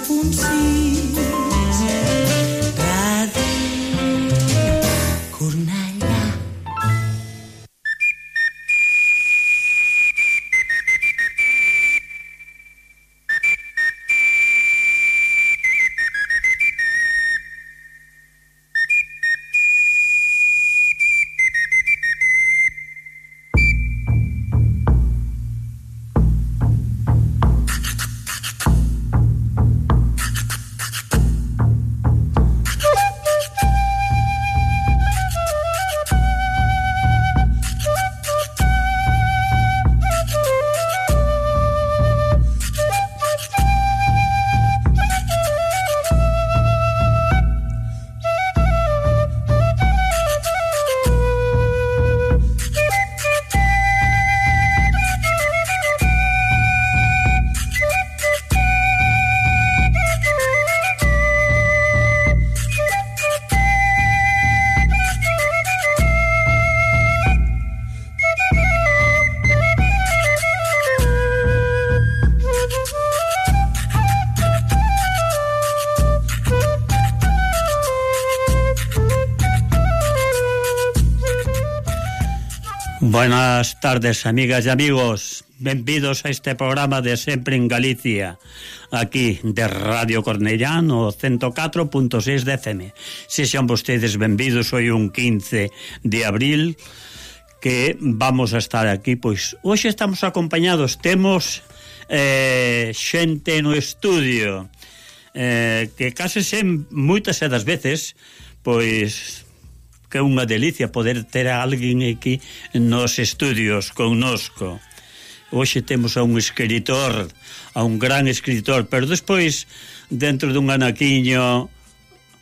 la punzina. Buenas tardes, amigas y amigos. Benvidos a este programa de Sempre en Galicia, aquí de Radio Cornellano 104.6 de FM. Sexan vostedes benvidos hoy un 15 de abril que vamos a estar aquí, pois hoxe estamos acompañados, temos eh, xente no estudio eh, que case sen moitas e das veces pois que é unha delicia poder ter a alguén aquí nos estudios connosco. Hoxe temos a un escritor, a un gran escritor, pero despois, dentro dun anaquiño,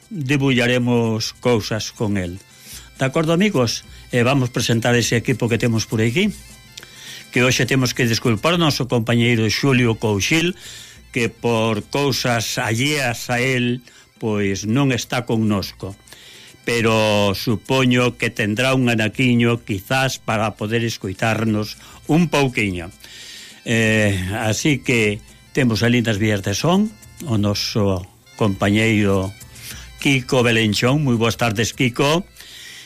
debullaremos cousas con el. De acordo, amigos? E vamos presentar ese equipo que temos por aquí, que hoxe temos que disculparnos o compañeiro Xulio Couchil, que por cousas alleas a él, pois non está connosco pero supoño que tendrá un anaquiño quizás para poder escoitarnos un pouquiño. Eh, así que temos a nas vías de son o noso compañeiro Kiko Belenchón. Moi boas tardes, Kiko.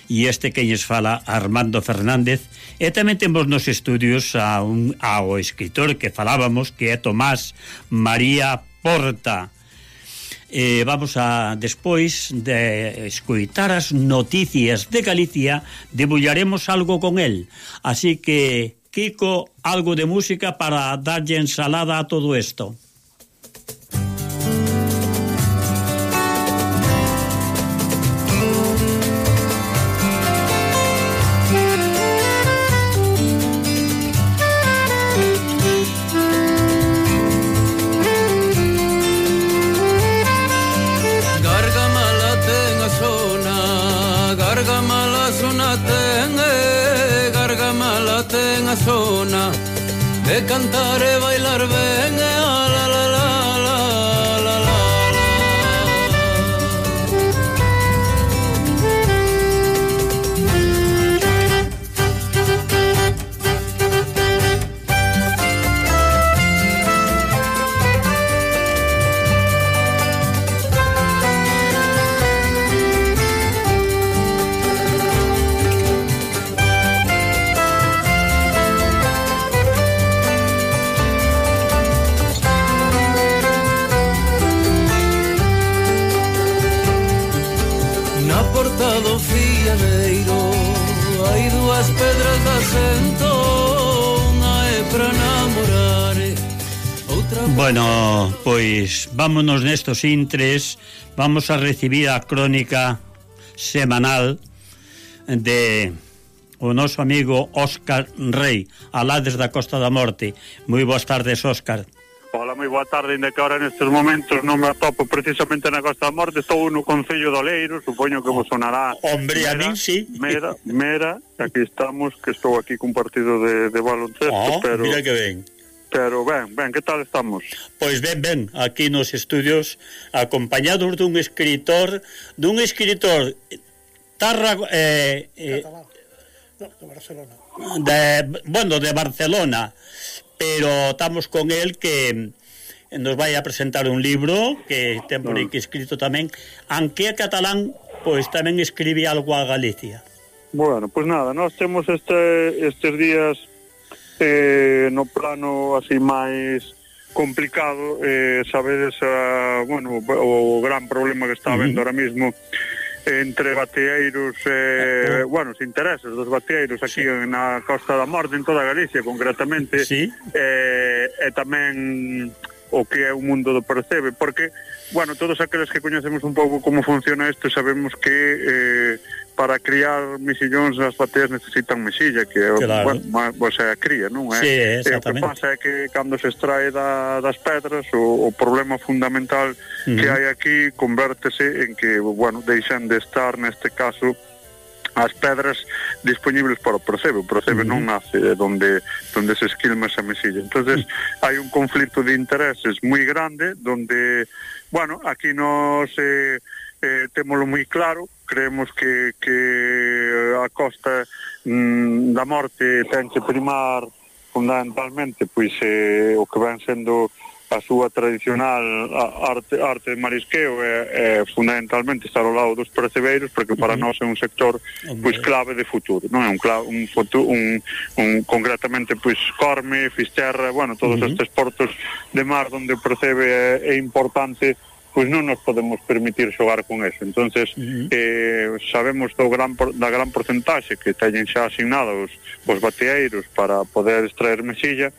E este que lles fala Armando Fernández. E tamén temos nos estudios a un, ao escritor que falábamos, que é Tomás María Porta eh, vamos a despois de escoitar as noticias de Galicia, debullaremos algo con el. Así que, Kiko, algo de música para darlle ensalada a todo isto. thought Vámonos nestos intres, vamos a recibir a crónica semanal de o noso amigo Óscar Rey, Alades da Costa da Morte. Moi boas tardes, Óscar. Ola, moi boa tarde, ainda que ahora nestes momentos non me atopo precisamente na Costa da Morte, estou no Concello do Leiro, supoño que vos sonará... Hombre, mera, a min sí. Mera, mera, aquí estamos, que estou aquí cun partido de, de baloncesto, oh, pero... mira que ben. Pero ben, ben, que tal estamos? Pois ben, ben, aquí nos estudios acompañados dun escritor, dun escritor tarra eh, eh no, de Barcelona. De, bueno, de Barcelona, pero estamos con el que nos vai a presentar un libro que ten por aquí que escrito tamén, Anque a Catalán, pois tamén escribe algo a Galicia. Bueno, pois nada, nós temos este, estes días eh, no plano así máis complicado eh, sabedes a, bueno, o, o gran problema que está habendo uh -huh. ahora mismo entre bateeiros eh, bueno, os intereses dos bateeiros aquí sí. na Costa da Morte en toda Galicia concretamente sí. eh, e tamén o que é o mundo do percebe porque, bueno, todos aqueles que coñecemos un pouco como funciona isto sabemos que eh, para criar mesillóns as bateas necesitan mesilla que claro. bueno, má, o sea, cría, non é? Sí, e o que pasa é que cando se extrae da, das pedras o, o problema fundamental uh -huh. que hai aquí convértese en que, bueno, deixan de estar neste caso as pedras disponibles para o procebe. O procebe uh -huh. non nace donde donde se esquilma esa mesilla. entonces uh -huh. hai un conflito de intereses moi grande donde, bueno, aquí nos eh, eh, témolo moi claro, creemos que, que a costa mm, da morte ten que primar fundamentalmente pois eh, o que ven sendo a súa tradicional arte, arte de marisqueo é, é fundamentalmente estar ao lado dos percebeiros porque para nós é un sector pois clave de futuro, non? É un clave, un, futuro, un, un concretamente pois Corme, Fisterra, bueno, todos uh -huh. estes portos de mar onde o percebe é, é importante pois non nos podemos permitir xogar con eso. Entonces, uh -huh. eh, sabemos do gran da gran porcentaxe que teñen xa asignados os bateeiros para poder extraer mesilla,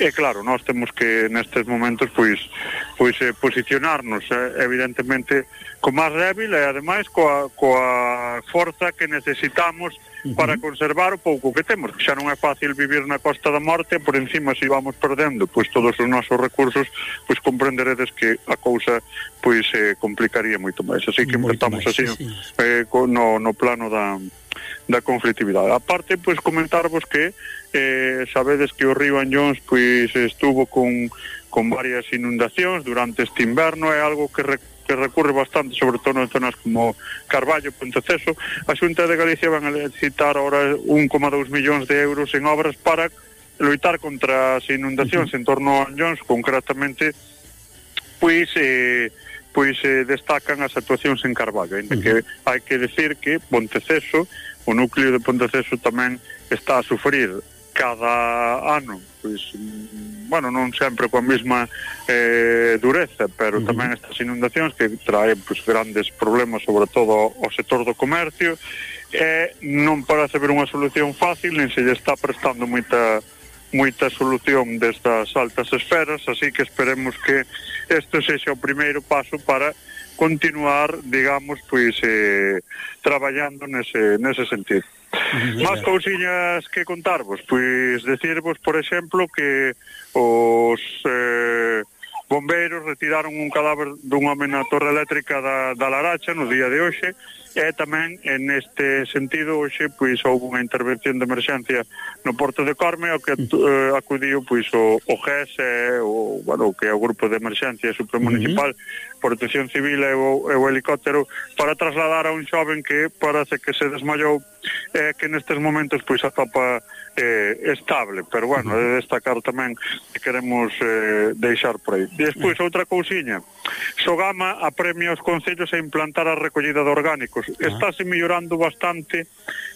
E claro, nós temos que nestes momentos pois pois eh, posicionarnos eh, evidentemente co máis débil e ademais coa coa forza que necesitamos uh -huh. para conservar o pouco que temos, que xa non é fácil vivir na Costa da Morte, por encima se vamos perdendo pois todos os nosos recursos, pois comprenderedes que a cousa pois se eh, complicaría moito máis. Así que estamos así sí. eh, no, no plano da da conflitividade. Aparte, pois comentarvos que eh, sabedes que o río Anllóns pois estuvo con con varias inundacións durante este inverno, é algo que que recurre bastante, sobre todo en zonas como Carballo, Ponteceso, a Xunta de Galicia van a licitar ahora 1,2 millóns de euros en obras para loitar contra as inundacións en torno a Anllóns, concretamente, pois... Eh, pois eh, destacan as actuacións en Carballo, ainda que hai que decir que Ponteceso, o núcleo de Ponteceso tamén está a sufrir cada ano pois, bueno, non sempre coa mesma eh, dureza pero tamén estas inundacións que traen pois, grandes problemas sobre todo ao sector do comercio e non parece haber unha solución fácil nin se lle está prestando moita moita solución destas altas esferas, así que esperemos que este sexa o primeiro paso para continuar, digamos, pois eh, traballando nese, nese sentido. Más cousiñas que contarvos, pois decirvos, por exemplo, que os eh, bombeiros retiraron un cadáver dun home na torre eléctrica da, da Laracha no día de hoxe, E tamén, en este sentido, hoxe, pois, houve unha intervención de emerxencia no Porto de Corme, ao que eh, acudiu, pois, o, o GES, o, bueno, que é o Grupo de Emerxencia Supramunicipal, uh -huh. Protección Civil e o, e o helicóptero, para trasladar a un xoven que parece que se desmayou, eh, que nestes momentos, pois, atopa eh, estable, pero bueno, é de destacar tamén que queremos eh, deixar por aí. Despois, outra cousiña, Sogama apremia os concellos a implantar a recollida de orgánicos. Estáse mellorando bastante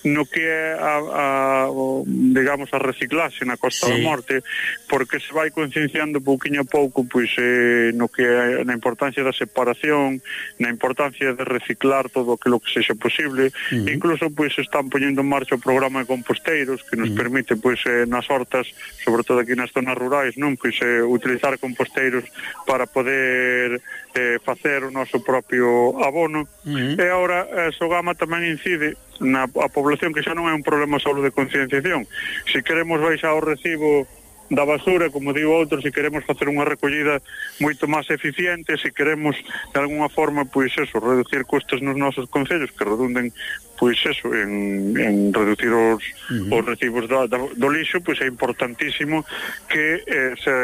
no que é a, a o, digamos a reciclaxe na Costa sí. da Morte, porque se vai concienciando pouquiño a pouco pois eh, no que é na importancia da separación, na importancia de reciclar todo aquilo que sexa posible, uh -huh. incluso pois están poñendo en marcha o programa de composteiros que nos uh -huh. permite permite pois eh, nas hortas, sobre todo aquí nas zonas rurais, non pois eh, utilizar composteiros para poder eh, facer o noso propio abono. Uh -huh. E agora eh, Sogama tamén incide na a población que xa non é un problema só de concienciación. Se queremos baixar o recibo da basura, como digo outro, se queremos facer unha recollida moito máis eficiente, se queremos de alguna forma, pois eso, reducir custos nos nosos concellos que redunden pois eso, en, en reducir os, uh -huh. os recibos do, do, do lixo, pois é importantísimo que eh, se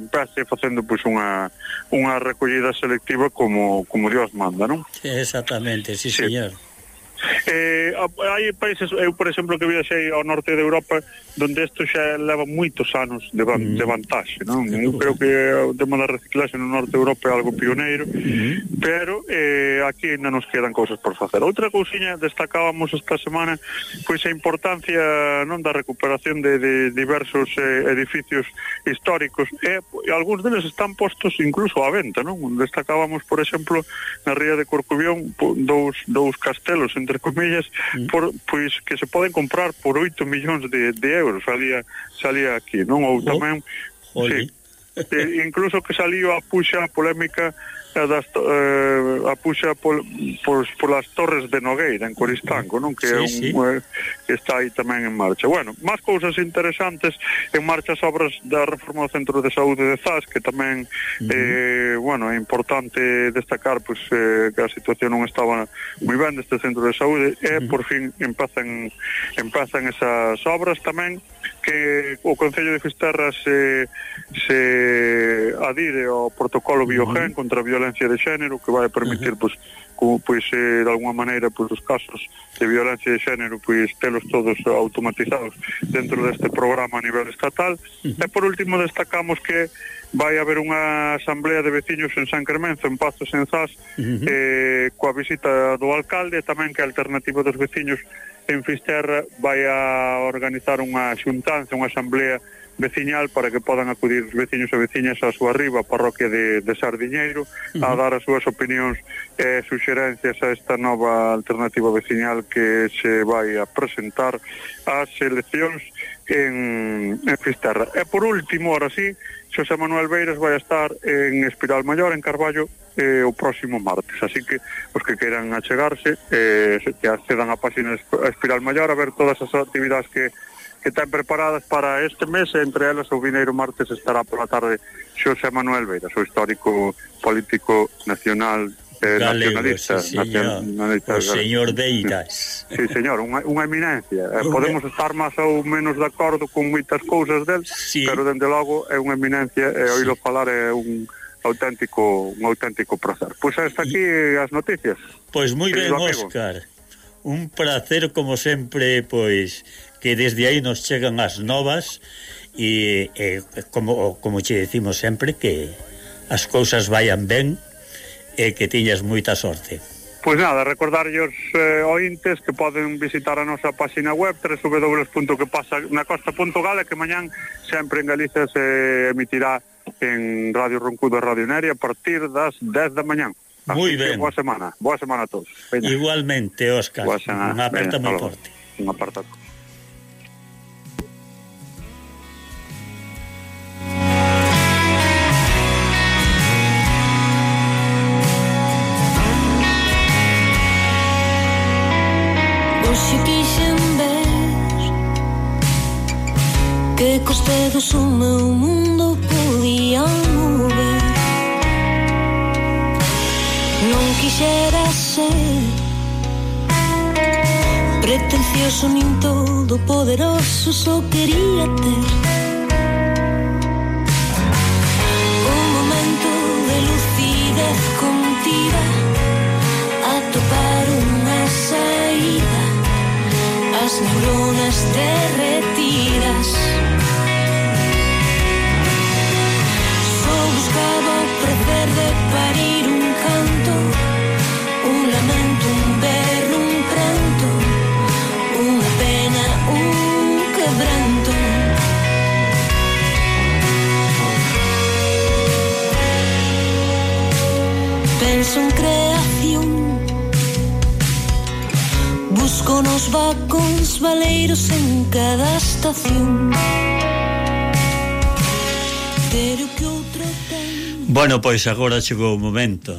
empece facendo pois unha, unha recollida selectiva como, como Dios manda, non? Exactamente, sí, sí. señor. Eh, hai países, eu por exemplo que viaxei ao norte de Europa, donde isto xa leva moitos anos de, van, mm. de vantaxe, non? Eu creo que o tema da reciclaxe no norte de Europa é algo pioneiro, mm. pero eh, aquí ainda nos quedan cousas por facer. Outra cousiña destacábamos esta semana pois a importancia non da recuperación de, de diversos eh, edificios históricos e, e algúns deles están postos incluso á venta, non? Destacábamos, por exemplo, na ría de Corcubión dous, dous castelos entre entre comillas, mm. por, pois que se poden comprar por 8 millóns de, de euros, salía, salía aquí, non? Ou oh. tamén... Oh, sí, incluso que saliu a puxa polémica das, eh, a puxa pol, pois, polas torres de Nogueira en Coristanco, non? Que, sí, é un, sí. Eh, que está aí tamén en marcha. Bueno, máis cousas interesantes en marcha as obras da reforma do Centro de Saúde de Zas, que tamén uh -huh. eh, bueno, é importante destacar pois, eh, que a situación non estaba moi ben deste Centro de Saúde e uh -huh. por fin empazan empazan esas obras tamén que o Concello de Fisterra se, eh, se adire ao protocolo Biogen contra a violencia de xénero que vai permitir, pois, como, pois eh, de alguna maneira, pois, os casos de violencia de xénero, pois, telos todos automatizados dentro deste programa a nivel estatal. E, por último, destacamos que vai haber unha asamblea de veciños en San Cremenzo, en Pazos, en Zas, uh -huh. eh, coa visita do alcalde, tamén que a alternativa dos veciños en Fisterra vai a organizar unha xuntanza, unha asamblea veciñal para que podan acudir os veciños e veciñas a súa riba, a parroquia de, de Sardiñeiro, uh -huh. a dar as súas opinións e suxerencias a esta nova alternativa veciñal que se vai a presentar ás eleccións en, en Fisterra. E por último, ahora sí, Xosé Manuel Beiras vai estar en Espiral Maior, en Carballo, eh, o próximo martes. Así que os que queiran achegarse, eh, que accedan á página Espiral Maior a ver todas as actividades que, que están preparadas para este mes, entre elas o Vineiro Martes estará pola tarde Xosé Manuel Beiras, o histórico político nacional eh, Galego, nacionalista, sí, señor. nacionalista o señor Deiras Sí, señor, unha, unha eminencia. eh, Podemos estar máis ou menos de acordo con moitas cousas del, sí. pero dende logo é unha eminencia e sí. oílo falar é un auténtico un auténtico prazer. Pois pues hasta aquí y... as noticias. Pois pues moi ben, Óscar. Un placer como sempre, pois que desde aí nos chegan as novas e, e eh, como como che decimos sempre que as cousas vayan ben e que tiñas moita sorte. Pois nada, recordarllos eh, ointes que poden visitar a nosa páxina web www.quepasanacosta.gal e que mañán sempre en Galicia se emitirá en Radio Roncudo e Radio Neria a partir das 10 da mañán. Moi ben. Boa semana. Boa semana a todos. Veña. Igualmente, Óscar. Unha aperta moi forte. Unha aperta. que cos dedos o meu mundo podía mover Non quixera ser pretencioso nin todo poderoso só quería ter las neuronas derretidas. Só buscaba o prazer de parir un canto, un lamento, un berro, un pranto, unha pena, un quebranto. Penso en creer con os vacóns valeiros en cada estación Pero que outro ten Bueno, pois agora chegou o momento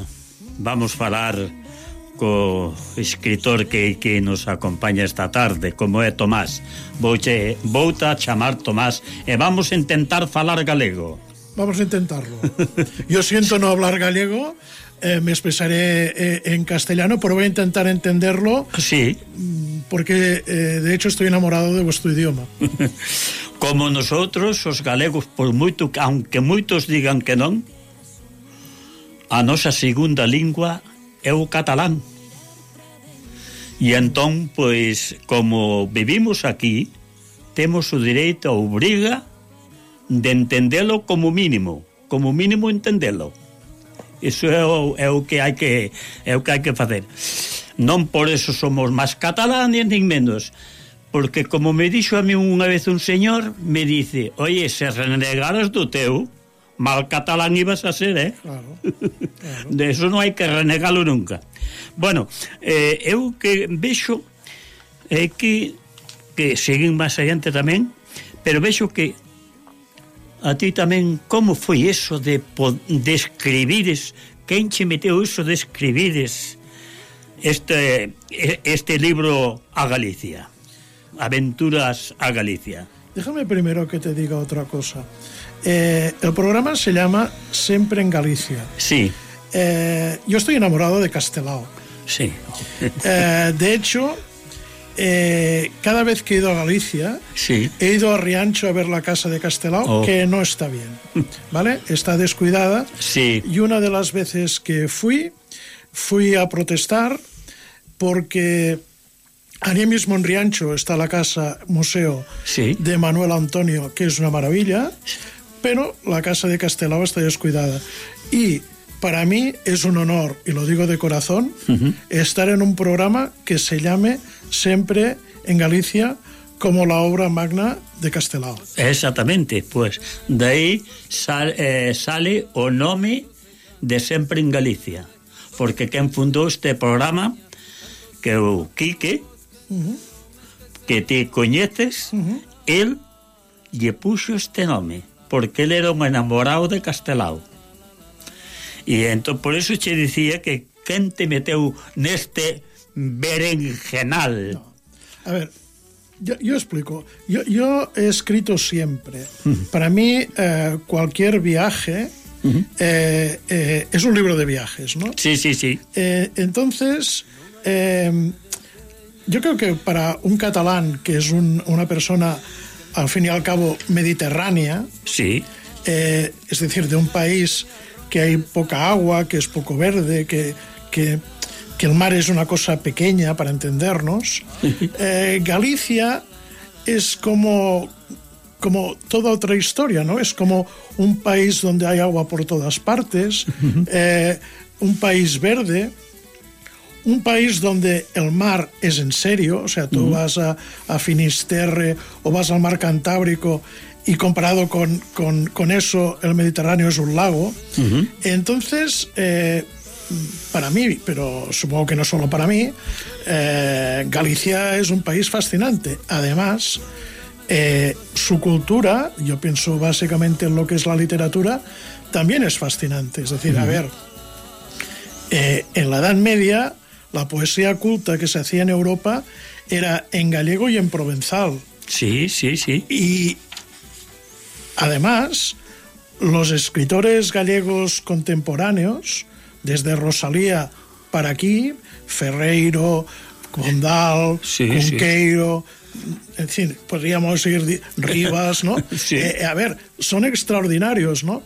Vamos falar co escritor que, que nos acompaña esta tarde, como é Tomás. Vouche, vouta a chamar Tomás e vamos intentar falar galego. Vamos a intentarlo. Yo siento no hablar gallego, eh, me expresaré eh, en castellano, pero voy a intentar entenderlo. Sí. Mm, porque eh, de hecho estoy enamorado de vuestro idioma. Como nosotros, os galegos, por moito, aunque moitos digan que non, a nosa segunda lingua é o catalán. E entón, pois, como vivimos aquí, temos o direito a obriga de entendelo como mínimo, como mínimo entendelo. Iso é o, é o que hai que é o que hai que facer. Non por eso somos máis catalanes nin menos, porque como me dixo a mí unha vez un señor, me dice, "Oye, se renegaras do teu, mal catalán ibas a ser, eh?" Claro. claro. De eso non hai que renegalo nunca. Bueno, eh, eu que vexo é eh, que que seguen máis adiante tamén, pero vexo que a ti tamén como foi eso de, de escribires quen che meteu eso de escribires este, e- este libro a Galicia Aventuras a Galicia Déjame primero que te diga otra cosa. Eh, el programa se llama Siempre en Galicia. sí, Eh, yo estoy enamorado de Castelao. sí Eh, de hecho, eh, cada vez que he ido a Galicia, sí, he ido a Riancho a ver la casa de Castelao, Oh. que no está bien, ¿vale? Está descuidada. sí Y una de las veces que fui, fui a protestar porque allí mismo en Riancho está la casa museo Sí. de Manuel Antonio, que es una maravilla, pero la casa de Castelao está descuidada. Y para mí es un honor, y lo digo de corazón, estar en un programa que se llame sempre en Galicia como la obra magna de Castelao. Exactamente, pues, de aí sal, eh, sale o nome de sempre en Galicia, porque quen fundou este programa que é o Quique, uh -huh. que te coñeces, uh -huh. el lle puxo este nome, porque ele era un enamorado de Castelao. E entón, por eso che dicía que quen te meteu neste berenjenal A ver, yo, yo explico. Yo, yo he escrito siempre. Para mí, eh, cualquier viaje eh, eh, es un libro de viajes, ¿no? sí, sí, sí entonces, yo creo que para un catalán, que es un- una persona, al fin y al cabo, mediterránea, sí, es decir, de un país que hay poca agua, que es poco verde, que, que, que el mar es una cosa pequeña para entendernos. Eh, Galicia es como, como toda otra historia, ¿no? Es como un país donde hay agua por todas partes, eh, un país verde, un país donde el mar es en serio, o sea, tú vas a, a Finisterre o vas al mar Cantábrico y comparado con, con- con eso el Mediterráneo es un lago. Entonces, eh, para mí, pero supongo que no solo para mí, eh, Galicia es un país fascinante. Además, eh, su cultura, yo pienso básicamente en lo que es la literatura, también es fascinante. Es decir, a ver, eh, en la Edad Media, la poesía culta que se hacía en Europa era en gallego y en provenzal. sí, sí, sí Y además, los escritores gallegos contemporáneos, desde Rosalía para aquí, Ferreiro, Condal, Sí, en fin, podríamos ir Rivas, ¿no? Sí. Eh, a ver, son extraordinarios, ¿no?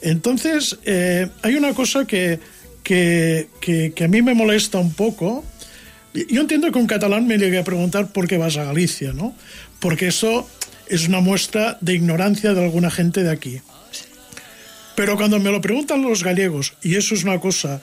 Entonces, eh, hay una cosa que, que, que, que a mí me molesta un poco. Yo entiendo que un catalán me llegue a preguntar por qué vas a Galicia, ¿no? Porque eso es una muestra de ignorancia de alguna gente de aquí. Pero cuando me lo preguntan los gallegos, y eso es una cosa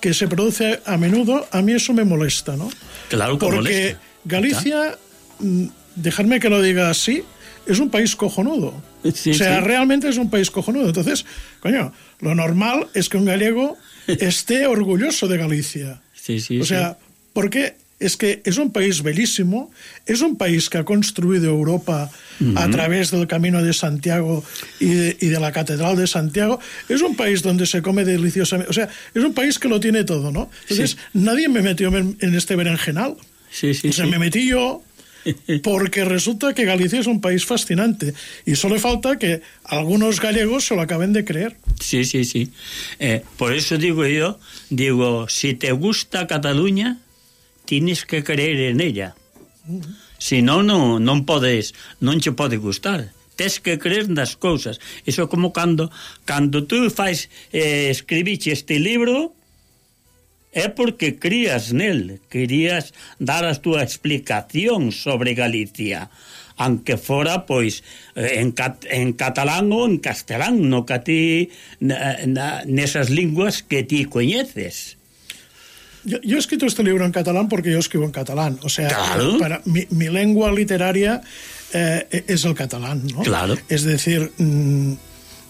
que se produce a menudo, a mí eso me molesta, ¿no? Claro que Porque molesta. Galicia, mm, dejadme que lo diga así, es un país cojonudo. Sí, o sea, sí. realmente es un país cojonudo. Entonces, coño, lo normal es que un gallego esté orgulloso de Galicia. Sí, sí, o sea, porque es que es un país bellísimo, es un país que ha construido Europa a través del Camino de Santiago y de, y de la Catedral de Santiago, es un país donde se come deliciosamente, o sea, es un país que lo tiene todo, ¿no? Entonces, nadie me metió en, en este berenjenal. Sí, sí, o sea, sí. me metí yo porque resulta que Galicia es un país fascinante y solo falta que algunos gallegos se lo acaben de creer. Sí, sí, sí. Eh, por eso digo yo, digo, si te gusta Cataluña, tienes que creer en ella. Si non, non, non podes, non che pode gustar. Tes que creer nas cousas. Iso como cando cando tú fais eh, escribiche este libro é porque crías nel, querías dar a túa explicación sobre Galicia aunque fora pois eh, en, cat, en catalán ou en castelán, no que ti na, na, nesas linguas que ti coñeces. Yo, yo, he escrito este libro en catalán porque yo escribo en catalán. O sea, claro. para mi, mi, lengua literaria eh, es el catalán, ¿no? Claro. Es decir, mmm,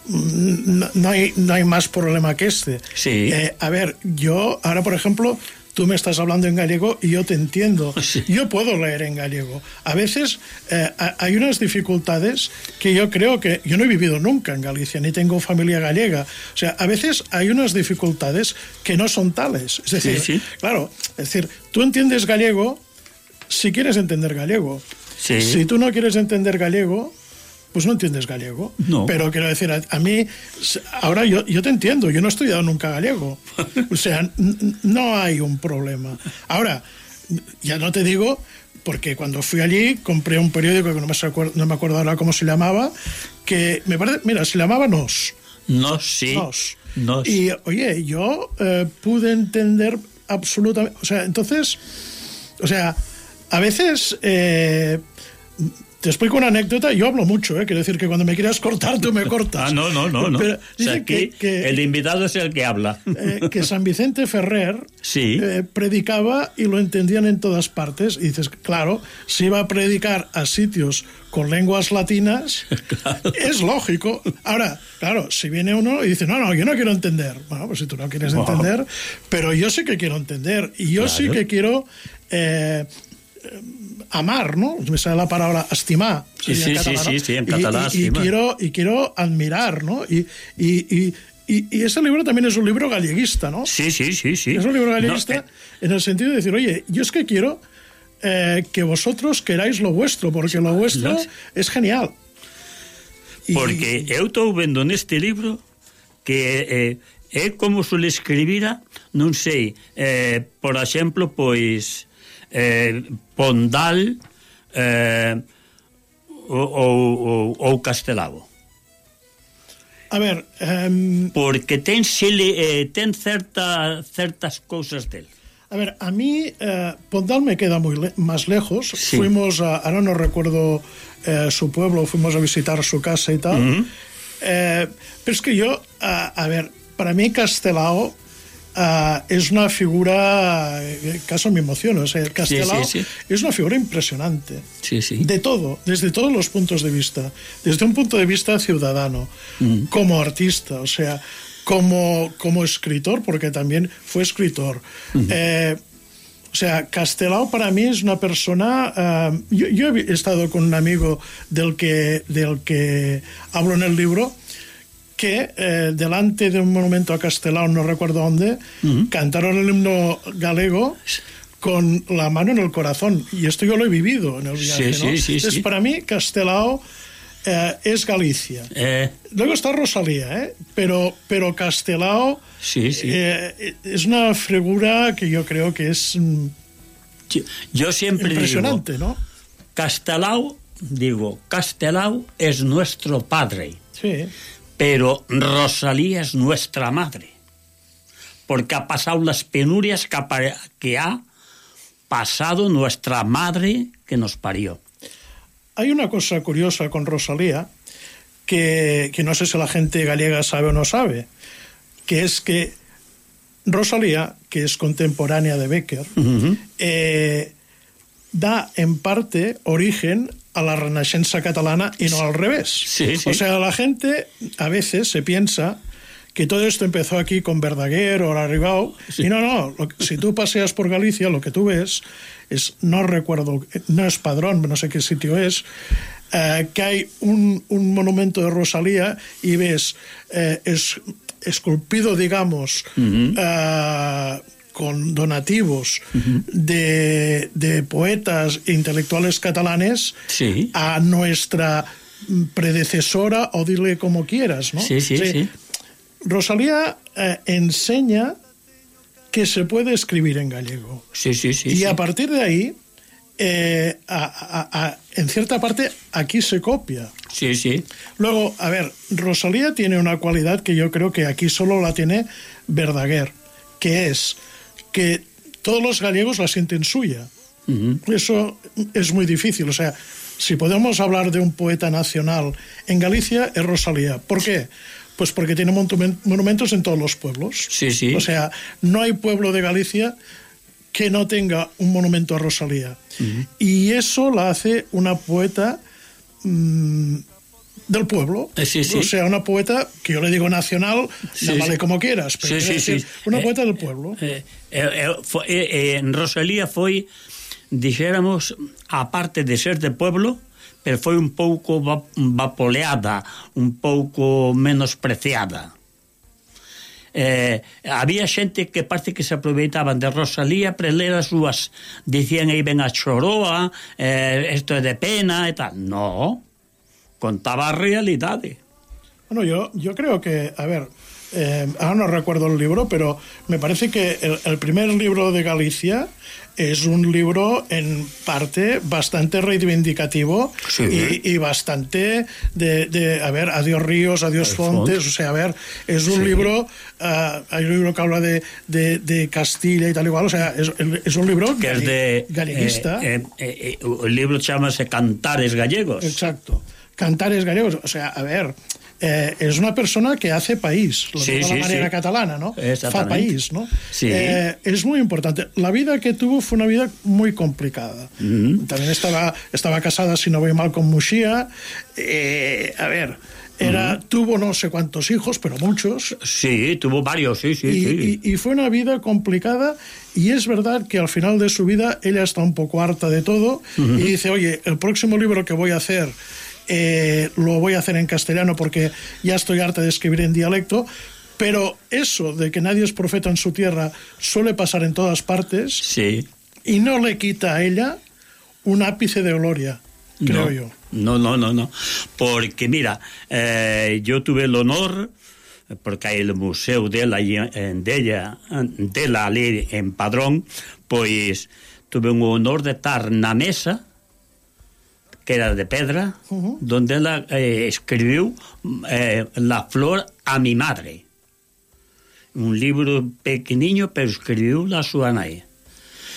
no, no, hay, no hay más problema que este. Sí. Eh, a ver, yo ahora, por ejemplo, tú me estás hablando en gallego y yo te entiendo. Sí. Yo puedo leer en gallego. A veces eh, hay unas dificultades que yo creo que yo no he vivido nunca en Galicia, ni tengo familia gallega. O sea, a veces hay unas dificultades que no son tales. Es decir, sí, sí. claro, es decir, tú entiendes gallego si quieres entender gallego. Si tú no quieres entender gallego, pues no entiendes gallego. No. Pero quiero decir, a, a mí, ahora yo, yo, te entiendo, yo no he estudiado nunca gallego. O sea, no hay un problema. Ahora, ya no te digo, porque cuando fui allí compré un periódico que no me, acuerdo, no me acuerdo ahora cómo se llamaba, que me parece, mira, se llamaba Nos. Nos, sí. Nos. Nos. Y, oye, yo eh, pude entender absolutamente, o sea, entonces, o sea, a veces... Eh, te explico una anécdota, yo hablo mucho, ¿eh? quiero decir que cuando me quieras cortar, tú me cortas. Ah, no, no, no. no. Pero o sea, que, que, el invitado es el que habla. Eh, que San Vicente Ferrer sí. eh, predicaba y lo entendían en todas partes. Y dices, claro, si iba a predicar a sitios con lenguas latinas, claro. es lógico. Ahora, claro, si viene uno y dice, no, no, yo no quiero entender. Bueno, pues si tú no quieres wow. entender, pero yo sí que quiero entender. Y yo claro. sí que quiero... Eh, amar, ¿no? Me sale la palabra estimar. Sí, sí, catalán, sí, sí, sí, en catalán. y, y, y, quiero, y quiero admirar, ¿no? Y, y, y, y, ese libro también es un libro galleguista, ¿no? Sí, sí, sí, sí. Es un libro galleguista no, eh. en el sentido de decir, oye, yo es que quiero eh, que vosotros queráis lo vuestro, porque lo vuestro no. es genial. Porque y... eu estou vendo neste libro que eh, é como se le escribira, non sei, eh, por exemplo, pois eh, Pondal eh, ou, ou, ou Castelao. A ver, um... porque ten xele, eh, ten certa certas cousas del. A ver, a mí eh, Pondal me queda muy le más lejos. Sí. Fuimos a, ahora no recuerdo eh, su pueblo, fuimos a visitar su casa y tal. Uh -huh. eh, pero es que yo, a, a ver, para mí Castelao Uh, es una figura, eh, caso me emociono, o sea, el Castelao sí, sí, sí. es una figura impresionante. Sí, sí. De todo, desde todos los puntos de vista. Desde un punto de vista ciudadano, Mm. como artista, o sea, como, como escritor, porque también fue escritor. Eh, o sea, Castelao para mí es una persona. uh, yo, yo he estado con un amigo del que, del que hablo en el libro que eh, delante de un monumento a Castelao, no recuerdo dónde, cantaron el himno galego con la mano en el corazón. Y esto yo lo he vivido en el viaje. Sí, ¿no? sí, sí, Entonces, para mí, Castelao eh, es Galicia. Eh, Luego está Rosalía, ¿eh? pero, pero Castelao sí, sí. es una figura que yo creo que es mm, yo, yo siempre impresionante, digo, ¿no? Castelao, digo, Castelao es nuestro padre. Sí. Pero Rosalía es nuestra madre, porque ha pasado las penurias que ha, pasado nuestra madre que nos parió. Hay una cosa curiosa con Rosalía, que, que no sé si la gente gallega sabe o no sabe, que es que Rosalía, que es contemporánea de Becker, Uh -huh. eh, da en parte origen a la renaixença catalana y no al revés. Sí, sí. O sea, la gente a veces se piensa que todo esto empezó aquí con Verdaguer o Larribao, Sí. y no, no, lo si tú paseas por Galicia, lo que tú ves es, no recuerdo, no es Padrón, no sé qué sitio es, eh, que hay un, un monumento de Rosalía y ves eh, es, esculpido, digamos, eh, con donativos de, de poetas e intelectuales catalanes Sí. a nuestra predecesora o dile como quieras, ¿no? Sí, sí, sí. Rosalía eh, enseña que se puede escribir en gallego. Sí, sí, sí. y sí. a partir de ahí, eh, a- a- a- en cierta parte, aquí se copia. Sí, sí. Luego, a ver, Rosalía tiene una cualidad que yo creo que aquí solo la tiene Verdaguer, que es que todos los gallegos la sienten suya. Eso es muy difícil. O sea, si podemos hablar de un poeta nacional en Galicia, es Rosalía. ¿Por qué? Pues porque tiene monumen- monumentos en todos los pueblos. Sí, sí. O sea, no hay pueblo de Galicia que no tenga un monumento a Rosalía. Y eso la hace una poeta mm, del pueblo. Eh, sí, sí. O sea, una poeta, que yo le digo nacional, sí, llámale vale como quieras, pero decir, una eh, poeta eh, del pueblo. Eh, eh, eh Rosalía foi, dixéramos, aparte de ser de pueblo, pero foi un pouco vapoleada, un pouco menospreciada. Eh, había xente que parece que se aproveitaban de Rosalía para ler as súas dicían aí ben a choroa eh, esto é de pena e tal, no contaba a realidade Bueno, yo, yo creo que, a ver, eh, ahora no recuerdo el libro, pero me parece que el, el primer libro de Galicia es un libro en parte bastante reivindicativo Sí. y, y bastante de, de, a ver, adiós ríos, adiós fontes, o sea, a ver, es un libro, ah, hay un libro que habla de, de, de Castilla y tal igual, o sea, es, es un libro que es de galleguista. eh, eh, eh, o libro chamase Cantares Gallegos Exacto. Cantares gallegos. O sea, a ver, eh, es una persona que hace país, lo Sí, digo de sí, la manera sí. catalana, ¿no? Fa país, ¿no? Sí. Eh, es muy importante. La vida que tuvo fue una vida muy complicada. También estaba, estaba casada, si no voy mal, con Muxía. Eh, a ver, era, tuvo no sé cuántos hijos, pero muchos. Sí, tuvo varios, sí, sí, Y, sí. y- y fue una vida complicada y es verdad que al final de su vida ella está un poco harta de todo y dice, oye, el próximo libro que voy a hacer eh, lo voy a hacer en castellano porque ya estoy harta de escribir en dialecto, pero eso de que nadie es profeta en su tierra suele pasar en todas partes Sí. y no le quita a ella un ápice de gloria, creo no, yo. No, no, no, no. Porque mira, eh, yo tuve el honor, porque hay el museo de la, de ella, de la ley en Padrón, pues tuve un honor de estar na mesa, que era de pedra, uh -huh. donde ela eh, escribiu eh, La flor a mi madre. Un libro pequeniño, pero escribiu la súa nai.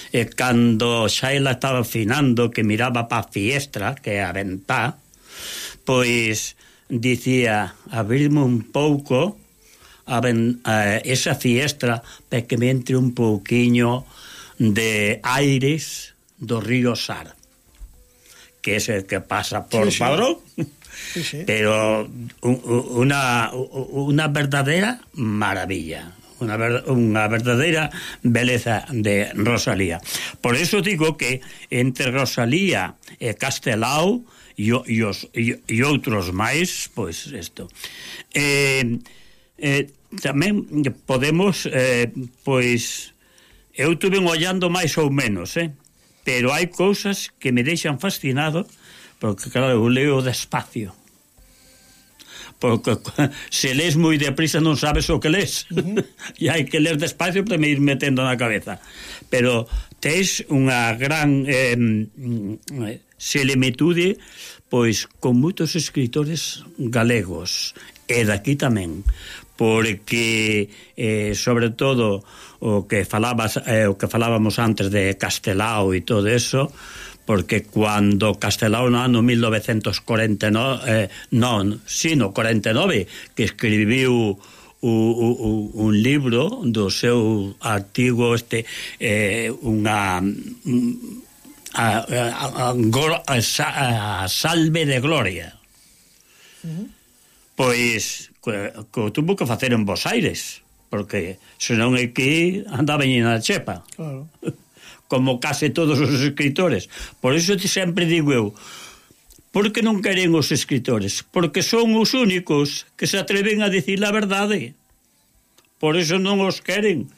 E cando xa ela estaba afinando, que miraba pa fiestra, que é a ventá, pois dicía, abrirme un pouco a ven, a esa fiestra para que me entre un pouquiño de aires do río Sar que es el que pasa por sí, Padrón, sí. Sí, pero una, una verdadera maravilla. Una, ver, una, verdadera belleza de Rosalía. Por eso digo que entre Rosalía, eh, Castelao y, y, os, y, y, outros máis, pois isto. Eh, eh, tamén podemos, eh, pois, eu tuve ollando máis ou menos, eh? pero hai cousas que me deixan fascinado porque claro, eu leo despacio. Porque se lees moi deprisa non sabes o que lees. Uh -huh. e hai que ler despacio para me ir metendo na cabeza. Pero tes unha gran eh, selemitude pois con moitos escritores galegos e daqui tamén porque eh, sobre todo o que falabas eh, o que falábamos antes de Castelao e todo eso porque cuando Castelao no ano 1949 eh, non, sino 49 que escribiu U, u, u, un libro do seu artigo este eh, unha a, a, a, a, a salve de gloria uh -huh. pois que o tuvo que facer en Bos Aires, porque senón aquí andaba na chepa. Claro. Como case todos os escritores. Por iso sempre digo eu, por que non queren os escritores? Porque son os únicos que se atreven a dicir a verdade. Por iso non os queren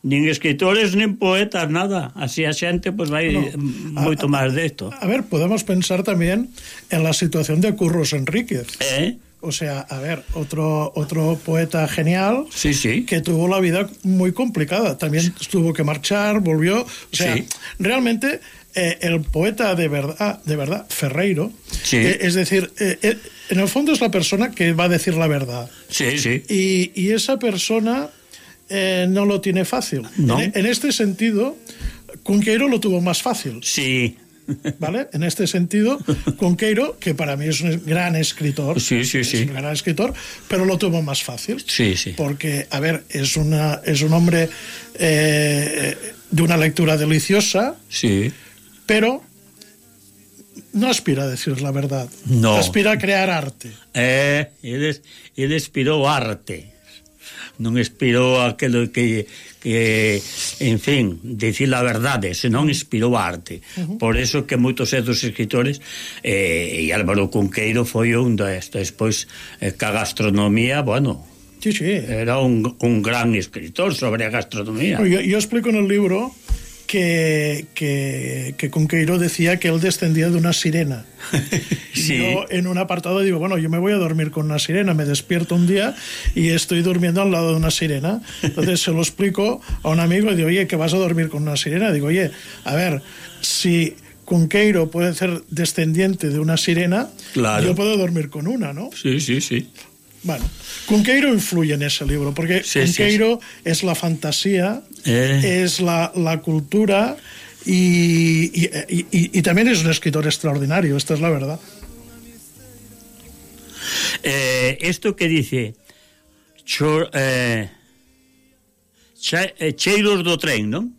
nin escritores, nin poetas, nada. Así a xente pois vai no, moito máis desto. A ver, podemos pensar tamén en la situación de Curros Enríquez. Eh? O sea, a ver, otro, otro poeta genial Sí, sí. que tuvo la vida muy complicada. También tuvo que marchar, volvió. O sea, Sí. realmente eh, el poeta de verdad, de verdad, Ferreiro, Sí. eh, es decir, eh, eh, en el fondo es la persona que va a decir la verdad. Sí, sí. Y, y esa persona no lo tiene fácil. No. En, en este sentido, Cunqueiro lo tuvo más fácil. Sí, ¿Vale? En este sentido, Conqueiro, que para mí es un gran escritor, Sí, sí, sí. es un gran escritor, pero lo tuvo más fácil. sí, sí. Porque, a ver, es, una, es un hombre eh, de una lectura deliciosa, Sí. pero no aspira a decir la verdad. No. Aspira a crear arte. Eh, ele, ele expirou arte non expirou aquilo que, que en fin, dicir a verdade, senón expirou a arte. Uh -huh. Por eso que moitos dos escritores, eh, e Álvaro Cunqueiro foi un destes, despois eh, que a gastronomía, bueno, Sí, sí. Era un, un gran escritor sobre a gastronomía. Yo, yo explico en el libro que, que, que Conqueiro decía que él descendía de una sirena. sí. Yo en un apartado digo, bueno, yo me voy a dormir con una sirena, me despierto un día y estoy durmiendo al lado de una sirena. Entonces se lo explico a un amigo y digo, oye, que vas a dormir con una sirena. Digo, oye, a ver, si Cunqueiro puede ser descendiente de una sirena, Claro. yo puedo dormir con una, ¿no? sí, sí, sí Bueno, Cunqueiro influye en ese libro, porque Sí, es la fantasía, Eh. es la, la cultura y, y, y- y también es un escritor extraordinario, esta es la verdad. Eh, esto que dice chor, eh, eh, cheiros do tren, non?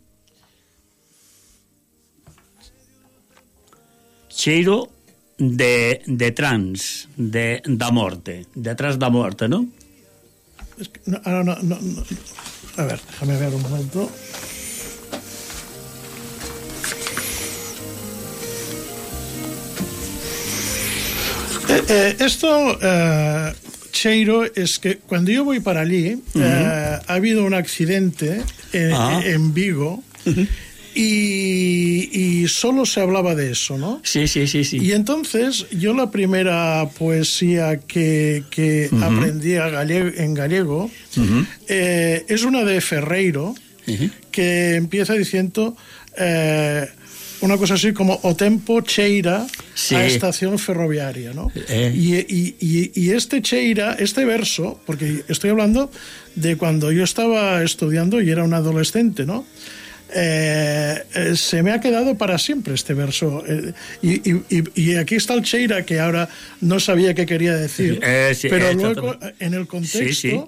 Cheiro de, de trans, de, da morte, detrás da morte, non? Es que, no, no, no, no, no. A ver, déjame ver un momento. Eh, eh, esto eh, Cheiro es que cuando yo voy para allí uh -huh. eh, ha habido un accidente en, ah. en Vigo uh -huh. Y, y solo se hablaba de eso, ¿no? Sí, sí, sí, sí. Y entonces yo la primera poesía que, que aprendí a galle- en gallego eh, es una de Ferreiro Ujú. que empieza diciendo eh, una cosa así como o tempo cheira Sí. a estación ferroviaria, ¿no? Eh. Y- y- y este cheira, este verso, porque estoy hablando de cuando yo estaba estudiando y era un adolescente, ¿no? Eh, eh, se me ha quedado para siempre este verso. Eh, y, y- y- aquí está el cheira que ahora no sabía qué quería decir, Eh, sí, pero eh, luego en el contexto Sí, sí.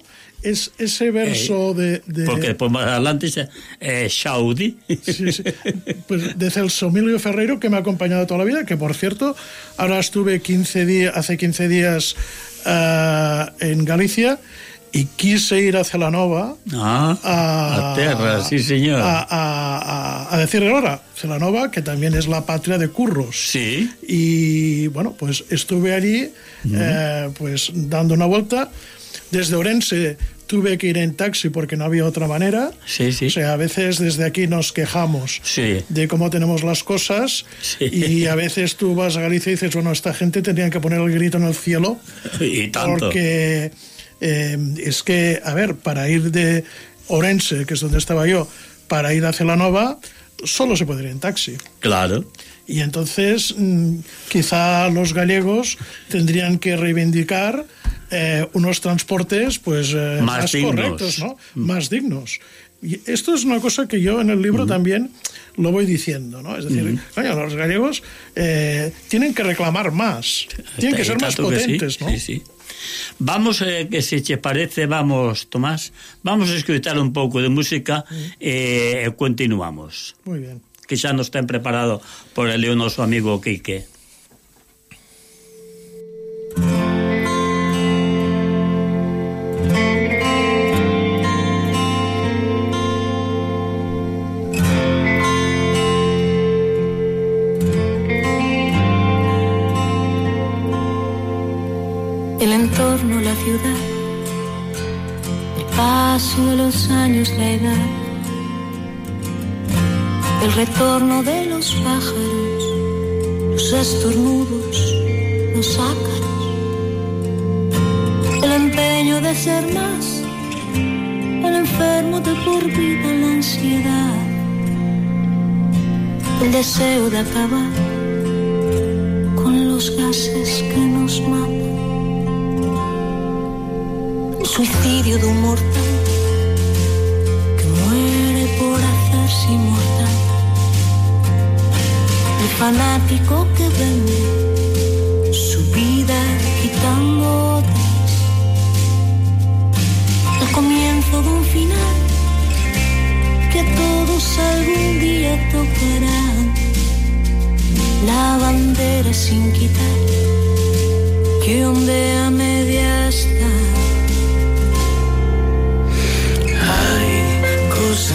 es ese verso de, de- Porque despois máis adelante xa, eh, Xaudi. Sí, sí. Pues de Celso Emilio Ferreiro, que me ha acompañado toda la vida, que por cierto, ahora estuve 15 días, hace 15 días ah, en Galicia y quise ir a Celanova Ah, a, a terra, sí, señor. a, a- a- decirle ahora, Celanova, que también es la patria de Curros. Sí. Y bueno, pues estuve allí, eh, pues dando una vuelta. Desde Orense tuve que ir en taxi porque no había otra manera. Sí, sí. O sea, a veces desde aquí nos quejamos Sí. de cómo tenemos las cosas Sí. y a veces tú vas a Galicia y dices, bueno, esta gente tendría que poner el grito en el cielo Y tanto. porque eh, es que, a ver, para ir de Orense, que es donde estaba yo, para ir a Celanova, solo se puede ir en taxi. Claro. Y entonces mm, quizá los gallegos tendrían que reivindicar eh, unos transportes pues eh, Más más, correctos, ¿no? Más dignos. Y esto es una cosa que yo en el libro también lo voy diciendo, ¿no? Es decir, coño, los gallegos eh, tienen que reclamar más, tienen que ser más que sí, potentes, ¿no? Sí, sí. Vamos, eh, que se che parece, vamos, Tomás, vamos a escutar un pouco de música e eh, continuamos. Muy bien. Que xa nos ten preparado por el o noso amigo Quique. El paso de los años, la edad, el retorno de los pájaros, los estornudos, los ácaros, el empeño de ser más, el enfermo de por vida, la ansiedad, el deseo de acabar con los gases que nos matan. Suicidio de un mortal que muere por hacerse inmortal. El fanático que vende su vida quitando El comienzo de un final que todos algún día tocarán. La bandera sin quitar que ondea media hasta